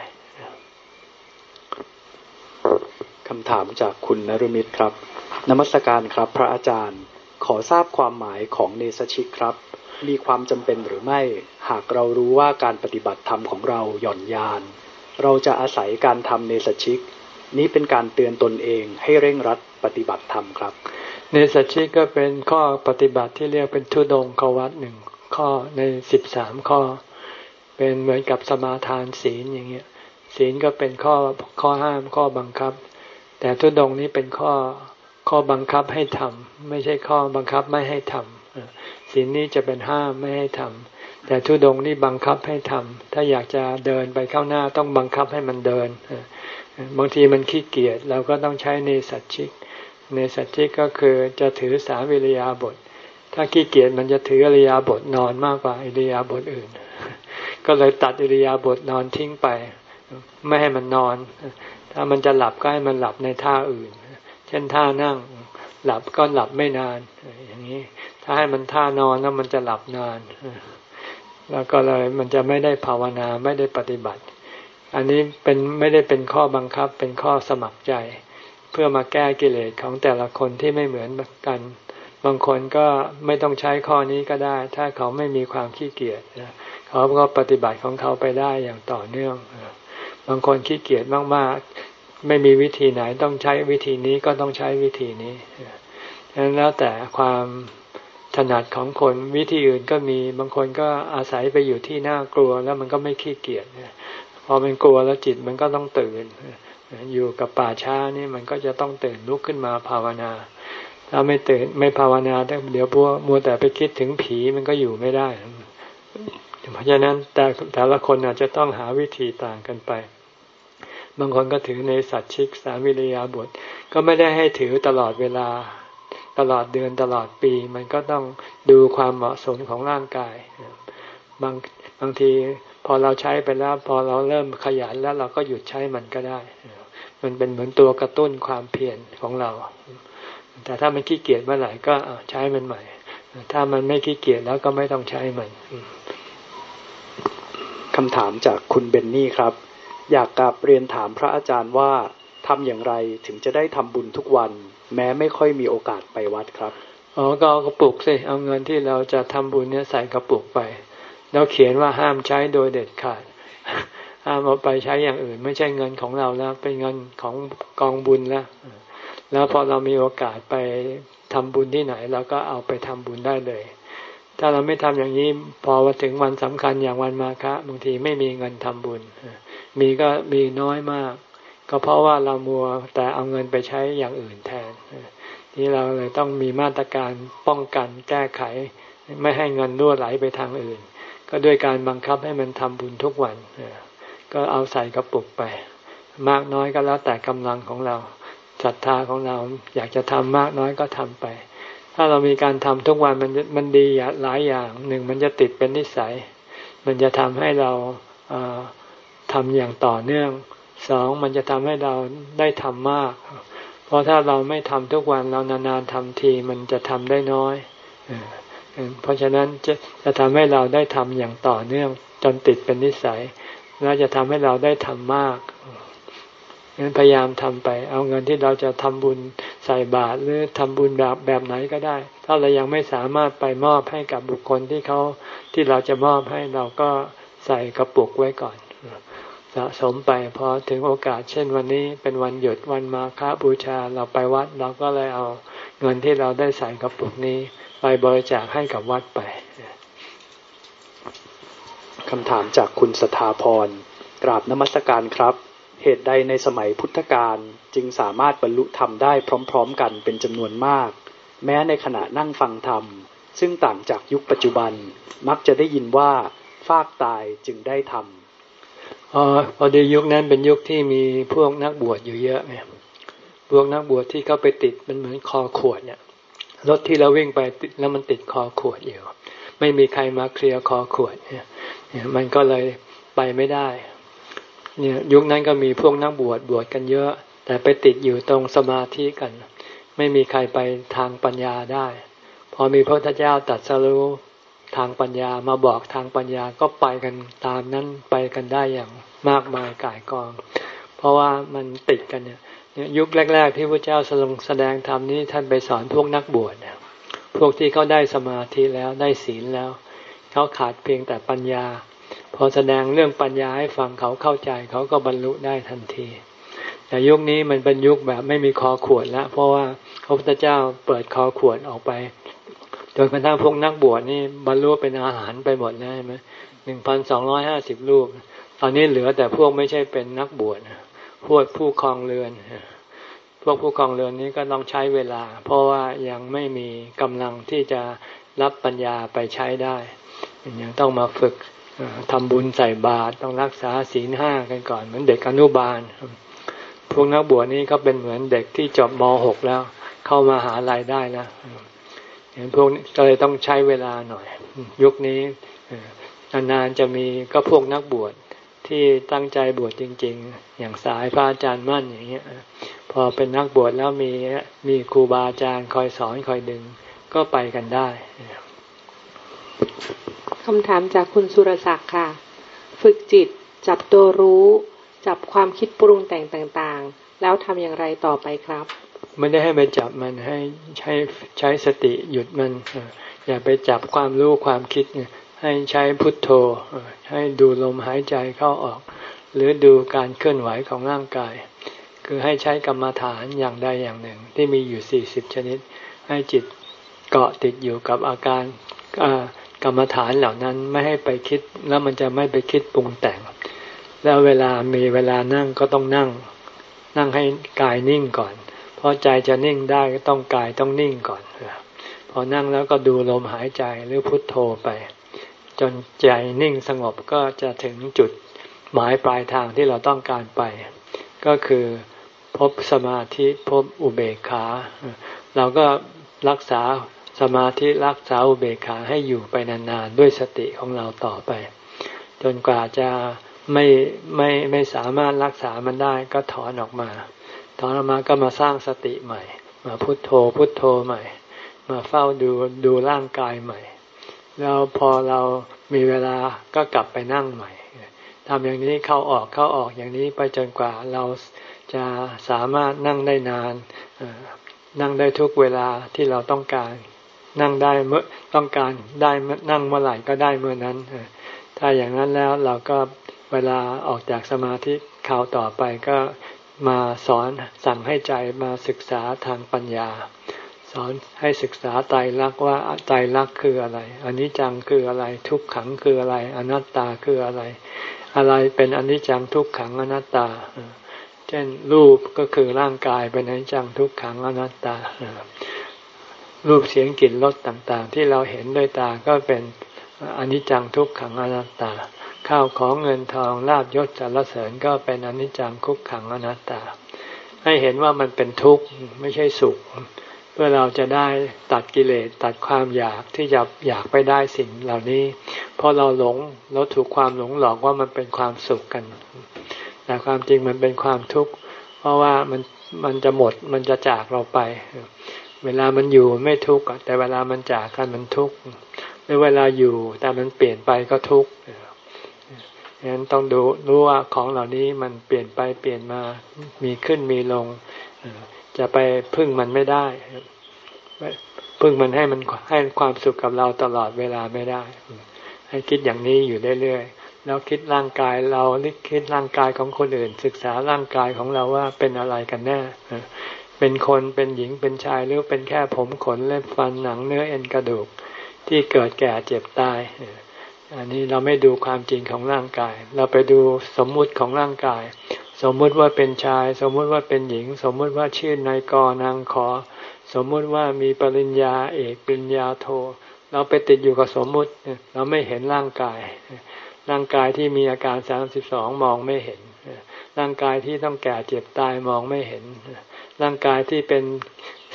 คำถามจากคุณนรุมิตรครับ นมัสการครับพระอาจารย์ อทราบความหมายของเนสชิกครับ มีความจำเป็นหรือไม่ หากเรารู้ว่าการปฏิบัติธรรมของเราหย่อนยาน เราจะอาศัยการทำเนสชิก นี้เป็นการเตือนตนเองให้เร่งรัดปฏิบัติธรรมครับ เนสชิกก็เป็นข้อปฏิบัติที่เรียกเป็นทุดงควัตหนึ่งข้อในสิบสามข้อ เป็นเหมือนกับสมาทานศีลอย่างเงี้ยศีลก็เป็นข้อข้อห้ามข้อบังคับ แต่ทุดงนี้เป็นข้อ ข้อบังคับให้ทำไม่ใช่ข้อบังคับไม่ให้ทำศีลนี้จะเป็นห้ามไม่ให้ทำแต่ทุดงนี่บังคับให้ทำถ้าอยากจะเดินไปข้างหน้าต้องบังคับให้มันเดินบางทีมันขี้เกียจเราก็ต้องใช้เนสัตชิกเนสัตชิกก็คือจะถือสาวิริยาบท ถ้าขี้เกียจมันจะถืออริยาบทนอนมากกว่าอริยาบทอื่น ก็เลยตัดอริยาบทนอนทิ้งไป ไม่ให้มันนอน ถ้ามันจะหลับก็ให้มันหลับในท่าอื่น เช่นท่านั่ง หลับก็หลับไม่นาน อย่างนี้ ถ้าให้มันท่านอนแล้วมันจะหลับนาน แล้วก็เลยมันจะไม่ได้ภาวนาไม่ได้ปฏิบัติ อันนี้เป็นไม่ได้เป็นข้อบังคับเป็นข้อสมัครใจ เพื่อมาแก้กิเลสของแต่ละคนที่ไม่เหมือนกันบางคนก็ไม่ต้องใช้ข้อนี้ก็ได้ ถ้าเขาไม่มีความขี้เกียจเขาก็ปฏิบัติของเขาไปได้อย่างต่อเนื่อง บางคนขี้เกียจมากๆ ไม่มีวิธีไหนต้องใช้วิธีนี้ก็ต้องใช้วิธีนี้ดังนั้นแล้วแต่ความถนัดของคนวิธีอื่นก็มีบางคนก็อาศัยไปอยู่ที่น่ากลัวแล้วมันก็ไม่ขี้เกียจพอมันกลัวแล้วจิตมันก็ต้องตื่น อยู่กับป่าช้านี่มันก็จะต้องตื่นลุกขึ้นมาภาวนาถ้าไม่ตื่นไม่ภาวนาเดี๋ยวพวมัวแต่ไปคิดถึงผีมันก็อยู่ไม่ได้ เพราะฉะนั้นแต่แต่ละคนอาจจะต้องหาวิธีต่างกันไป บางคนก็ถือในสัตชิกสามิริยาบท ก็ไม่ได้ให้ถือตลอดเวลา ตลอดเดือนตลอดปี มันก็ต้องดูความเหมาะสมของร่างกาย บางบางทีพอเราใช้ไปแล้วพอเราเริ่มขยันแล้วเราก็หยุดใช้มันก็ได้ มันเป็นเหมือนตัวกระตุ้นความเพียรของเรา แต่ถ้ามันขี้เกียจเมื่อไหร่ก็ใช้มันใหม่ ถ้ามันไม่ขี้เกียจแล้วก็ไม่ต้องใช้มันคำถามจากคุณเบนนี่ครับ อยากกลับเรียนถามพระอาจารย์ว่าทำอย่างไรถึงจะได้ทำบุญทุกวัน แม้ไม่ค่อยมีโอกาสไปวัดครับอ๋อก็เอากระปุกสิเอาเงินที่เราจะทำบุญเนี่ยใส่กระปุกไป แล้วเขียนว่าห้ามใช้โดยเด็ดขาดห้ามเอาไปใช้อย่างอื่น ไม่ใช่เงินของเราแล้วเป็นเงินของกองบุญแล้วแล้วพอเรามีโอกาสไปทำบุญที่ไหนเราก็เอาไปทำบุญได้เลย ถ้าเราไม่ทำอย่างนี้พอมาถึงวันสำคัญอย่างวันมาฆะบางทีไม่มีเงินทำบุญ มีก็มีน้อยมาก ก็เพราะว่าเรามัวแต่เอาเงินไปใช้อย่างอื่นแทนที่เราเลยต้องมีมาตรการป้องกันแก้ไข ไม่ให้เงินรั่วไหลไปทางอื่น ก็ด้วยการบังคับให้มันทำบุญทุกวันก็เอาใส่กระปุกไป มากน้อยก็แล้วแต่กำลังของเราศรัทธาของเราอยากจะทำมากน้อยก็ทำไป ถ้าเรามีการทำทุกวันมันมันดีหลายอย่างหนึ่งมันจะติดเป็นนิสัย มันจะทำให้เราทำอย่างต่อเนื่องสองมันจะทำให้เราได้ทำมาก เพราะถ้าเราไม่ทำทุกวันเรานานๆทำทีมันจะทำได้น้อยเพราะฉะนั้นจะจะทำให้เราได้ทำอย่างต่อเนื่องจนติดเป็นนิสัย แล้วจะทำให้เราได้ทำมากงั้นพยายามทำไป เอาเงินที่เราจะทำบุญ ใส่บาตรหรือทำบุญแบบแบบไหนก็ได้ ถ้าเรายังไม่สามารถไปมอบให้กับบุคคลที่เขาที่เราจะมอบให้เราก็ใส่กระปุกไว้ก่อน สะสมไปพอถึงโอกาสเช่นวันนี้เป็นวันหยุดวันมาฆบูชาเราไปวัดเราก็เลยเอาเงินที่เราได้ใส่กระปุกนี้ ไปบริจาคให้กับวัดไปคำถามจากคุณสถาพรกราบนมัสการครับ เหตุใดในสมัยพุทธกาล จึงสามารถบรรลุธรรมได้พร้อมๆกันเป็นจำนวนมาก แม้ในขณะนั่งฟังธรรม ซึ่งต่างจากยุคปัจจุบัน มักจะได้ยินว่าฟากตายจึงได้ธรรมออพอดียุคนั้นเป็นยุคที่มีพวกนักบวชอยู่เยอะไงพวกนักบวชที่เขาไปติดมันเหมือนคอขวดเนี่ยรถที่เราวิ่งไปแล้วมันติดคอขวดอยู่ไม่มีใครมาเคลียร์คอขวดเนี่ยมันก็เลยไปไม่ได้ เนี่ยยุคนั้นก็มีพวกนักบวชบวชกันเยอะ แต่ไปติดอยู่ตรงสมาธิกัน ไม่มีใครไปทางปัญญาได้ พอมีพระพุทธเจ้าตัดสรู้ทางปัญญามาบอกทางปัญญาก็ไปกันตามนั้นไปกันได้อย่างมากมายกายกอง เพราะว่ามันติดกันเนี่ยยุคแรก ๆ ที่พระเจ้าสลงแสดงธรรมนี้ท่านไปสอนพวกนักบวชพวกที่เขาได้สมาธิแล้วได้ศีลแล้ว เขาขาดเพียงแต่ปัญญา พอแสดงเรื่องปัญญาให้ฟังเขาเข้าใจเขาก็บรรลุได้ทันที แต่ยุคนี้มันเป็นยุคแบบไม่มีคอขวดแล้ว เพราะว่าพระพุทธเจ้าเปิดคอขวดออกไปจนกระทั่งพวกนักบวชนี่บรรลุเป็นอาหารไปหมดแล้วใช่ไหมหนึ่งพันสองร้อยห้าสิบรูป ตอนนี้เหลือแต่พวกไม่ใช่เป็นนักบวชพวกผู้คลองเรือน พวกผู้คลองเรือนนี้ก็ต้องใช้เวลา เพราะว่ายังไม่มีกำลังที่จะรับปัญญาไปใช้ได้ ยังต้องมาฝึกทำบุญใส่บาตรต้องรักษาศีลห้ากันก่อน เหมือนเด็กอนุบาล พวกนักบวชนี้ก็เป็นเหมือนเด็กที่จบม .6 แล้ว เข้ามาหารายได้แล้วเห็นพวกก็เลยต้องใช้เวลาหน่อย ยุคนี้นานๆจะมีก็พวกนักบวชที่ตั้งใจบวชจริง ๆ อย่างสายพระอาจารย์มั่นอย่างเงี้ยพอเป็นนักบวชแล้วมีมีครูบาอาจารย์คอยสอนคอยดึงก็ไปกันได้คำถามจากคุณสุรศักดิ์ค่ะ ฝึกจิตจับตัวรู้ จับความคิดปรุงแต่งต่างๆ แล้วทำอย่างไรต่อไปครับ ไม่ได้ให้ไปจับมันให้ใช้ใช้สติหยุดมัน อย่าไปจับความรู้ความคิดเนี่ยให้ใช้พุทโธ ให้ดูลมหายใจเข้าออก หรือดูการเคลื่อนไหวของร่างกาย คือให้ใช้กรรมฐานอย่างใดอย่างหนึ่ง ที่มีอยู่สี่สิบชนิด ให้จิตเกาะติดอยู่กับอาการกรรมฐานเหล่านั้นไม่ให้ไปคิดแล้วมันจะไม่ไปคิดปรุงแต่ง แล้วเวลามีเวลานั่งก็ต้องนั่ง นั่งให้กายนิ่งก่อน เพราะใจจะนิ่งได้ก็ต้องกายต้องนิ่งก่อนพอนั่งแล้วก็ดูลมหายใจหรือพุทโธไป จนใจนิ่งสงบก็จะถึงจุดหมายปลายทางที่เราต้องการไป ก็คือพบสมาธิพบอุเบกขา เราก็รักษาสมาธิรักษาอุเบกขาให้อยู่ไปนานๆ ด้วยสติของเราต่อไป จนกว่าจะ ไม่ไม่ไม่สามารถรักษามันได้ก็ถอนออกมา ถอนออกมาก็มาสร้างสติใหม่ มาพุโทโธพุโทโธใหม่ มาเฝ้าดูดูร่างกายใหม่ แล้วพอเรามีเวลาก็กลับไปนั่งใหม่ทำอย่างนี้เข้าออกเข้าออกอย่างนี้ไปจนกว่าเราจะสามารถนั่งได้นาน นั่งได้ทุกเวลาที่เราต้องการ นั่งได้เมื่อต้องการได้นั่งเมื่อไหร่ก็ได้เมื่อนั้น ถ้าอย่างนั้นแล้วเราก็ เวลาออกจากสมาธิข่าวต่อไปก็มาสอนสั่งให้ใจมาศึกษาทางปัญญา สอนให้ศึกษาไตรลักษณ์ว่าไตรลักษณ์คืออะไรอนิจจังคืออะไรทุกขังคืออะไร อนัตตาคืออะไร อะไรเป็นอนิจจังทุกขังอนัตตา เช่นรูปก็คือร่างกายเป็นอนิจจังทุกขังอนัตตา รูปเสียงกลิ่นรสต่างๆ ที่เราเห็นด้วยตาก็เป็นอนิจจังทุกขังอนัตตา ข้าวของเงินทองลาบยศสารเสริญก็เป็นอนิจจังคุกขังอนัตตา ให้เห็นว่ามันเป็นทุกข์ไม่ใช่สุข เพื่อเราจะได้ตัดกิเลสตัดความอยากที่จะอยากไปได้สิ่งเหล่านี้ เพราะเราหลงเราถูกความหลงหลอกว่ามันเป็นความสุขกัน แต่ความจริงมันเป็นความทุกข์เพราะว่ามันมันจะหมดมันจะจากเราไป เวลามันอยู่ไม่ทุกข์แต่เวลามันจากกันมันทุกข์หรือเวลาอยู่แต่มันเปลี่ยนไปก็ทุกข์ ฉะนั้นต้องดูรู้ว่าของเหล่านี้มันเปลี่ยนไปเปลี่ยนมามีขึ้นมีลง จะไปพึ่งมันไม่ได้ พึ่งมันให้มันให้ความสุขกับเราตลอดเวลาไม่ได้ ให้คิดอย่างนี้อยู่เรื่อยๆแล้วคิดร่างกายเราคิดร่างกายของคนอื่น ศึกษาร่างกายของเราว่าเป็นอะไรกันแน่เป็นคนเป็นหญิงเป็นชายหรือเป็นแค่ผมขนเล็บฟันหนังเนื้อเอ็นกระดูกที่เกิดแก่เจ็บตาย อันนี้เราไม่ดูความจริงของร่างกาย เราไปดูสมมุติของร่างกาย สมมุติว่าเป็นชาย สมมุติว่าเป็นหญิง สมมุติว่าชื่อนายกนางขอ สมมุติว่ามีปริญญาเอกปริญญาโท เราไปติดอยู่กับสมมุติ เราไม่เห็นร่างกาย ร่างกายที่มีอาการสามสิบสองมองไม่เห็น ร่างกายที่ต้องแก่เจ็บตายมองไม่เห็น ร่างกายที่เป็น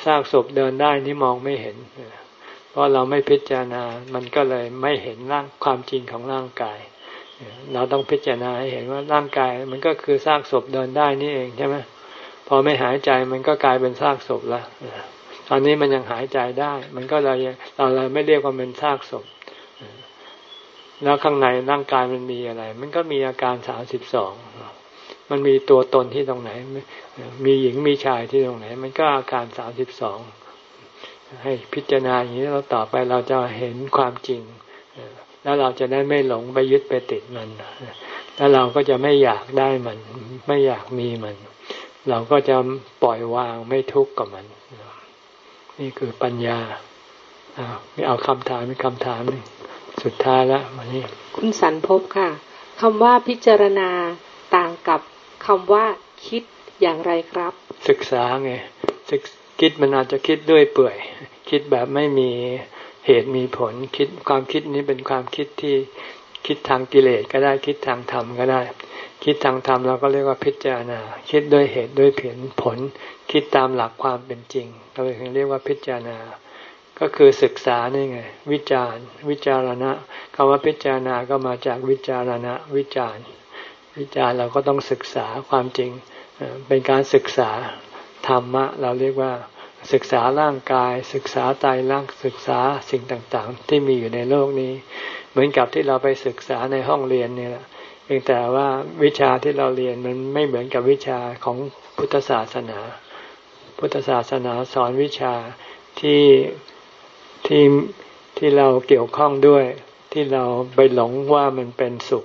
ซากศพเดินได้นี่มองไม่เห็นเพ ราะเราไม่พิจารณา มันก็เลยไม่เห็นร่างความจริงของร่างกาย เราต้องพิจารณาให้เห็นว่าร่างกาย มันก็คือซากศพเดินได้นี่เองใช่ไหมพอไม่หายใจมันก็กลายเป็นซากศพล้วตอนนี้มันยังหายใจได้ มันก็เลยเราเลยไม่เรียกว่าเป็นซากศพ แล้วข้างในร่างกายมันมีอะไร มันก็มีอาการสามสิบสองมันมีตัวตนที่ตรงไหน มีหญิงมีชายที่ตรงไหน มันก็อาการสามสิบสอง ให้พิจารณาอย่างนี้เราต่อไปเราจะเห็นความจริง แล้วเราจะได้ไม่หลงไปยึดไปติดมัน แล้วเราก็จะไม่อยากได้มัน ไม่อยากมีมัน เราก็จะปล่อยวางไม่ทุกข์กับมัน นี่คือปัญญาไม่เอาคำถามไม่คำถามนึงสุดท้ายแล้ววันนี้ คุณสันพบค่ะคำว่าพิจารณาต่างกับคำว่าคิดอย่างไรครับ ศึกษาไงศึก คิดมันอาจจะคิดด้วยเปื่อย คิดแบบไม่มีเหตุมีผลคิดความคิดนี้เป็นความคิดที่คิดทางกิเลสก็ได้คิดทางธรรมก็ได้ คิดทางธรรมเราก็เรียกว่าพิจารณา คิดด้วยเหตุด้วยผลคิดตามหลักความเป็นจริงเราเลยเรียกว่าพิจารณา ก็คือศึกษานี่ไง วิจารวิจารณะคำว่าพิจารณาก็มาจากวิจารณะวิจารวิจารเราก็ต้องศึกษาความจริงเป็นการศึกษา ธรรมะ เราเรียกว่าศึกษาร่างกาย ศึกษาตายร่างศึกษาสิ่งต่างๆ ที่มีอยู่ในโลกนี้ เหมือนกับที่เราไปศึกษาในห้องเรียนนี่แหละเพียงแต่ว่าวิชาที่เราเรียนมันไม่เหมือนกับวิชาของพุทธศาสนา พุทธศาสนาสอนวิชาที่ที่ที่เราเกี่ยวข้องด้วยที่เราไปหลงว่ามันเป็นสุข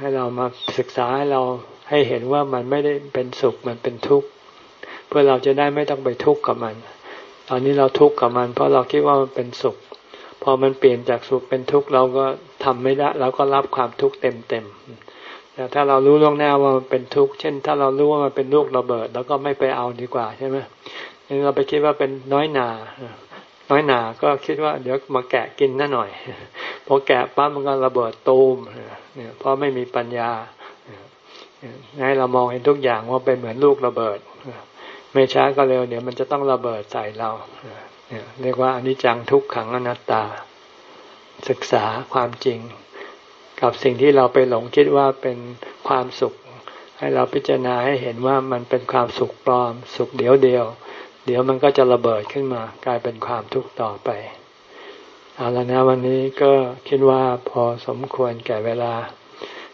ให้เรามาศึกษาให้เราให้เห็นว่ามันไม่ได้เป็นสุขมันเป็นทุกข์ พื่อเราจะได้ไม่ต้องไปทุกข์กับมัน ตอนนี้เราทุกข์กับมัน เพราะเราคิดว่ามันเป็นสุข พอมันเปลี่ยนจากสุขเป็นทุกข์เราก็ทำไม่ได้เราก็รับความทุกข์เต็มเต็มแต่ถ้าเรารู้ล่วงหน้าว่ามันเป็นทุกข์ เช่น ถ้าเรารู้ว่ามันเป็นลูกระเบิดแล้วก็ไม่ไปเอาดีกว่าใช่ไหมเราไปคิดว่าเป็นน้อยหนาน้อยหนาก็คิดว่าเดี๋ยวมาแกะกินน่าหน่อย พอแกะปั๊บมันก็ระเบิดตูมเนี่ยเพราะไม่มีปัญญาให้เรามองเห็นทุกอย่างว่าเป็นเหมือนลูกระเบิด ไม่ช้าก็เร็วเดี๋ยวมันจะต้องระเบิดใส่เราเรียกว่าอนิจจังทุกขังอนัตตา ศึกษาความจริง กับสิ่งที่เราไปหลงคิดว่าเป็นความสุข ให้เราพิจารณาให้เห็นว่ามันเป็นความสุขปลอม สุขเดียวเดียว เดี๋ยวมันก็จะระเบิดขึ้นมา กลายเป็นความทุกข์ต่อไปเอาละนะวันนี้ก็คิดว่าพอสมควรแก่เวลา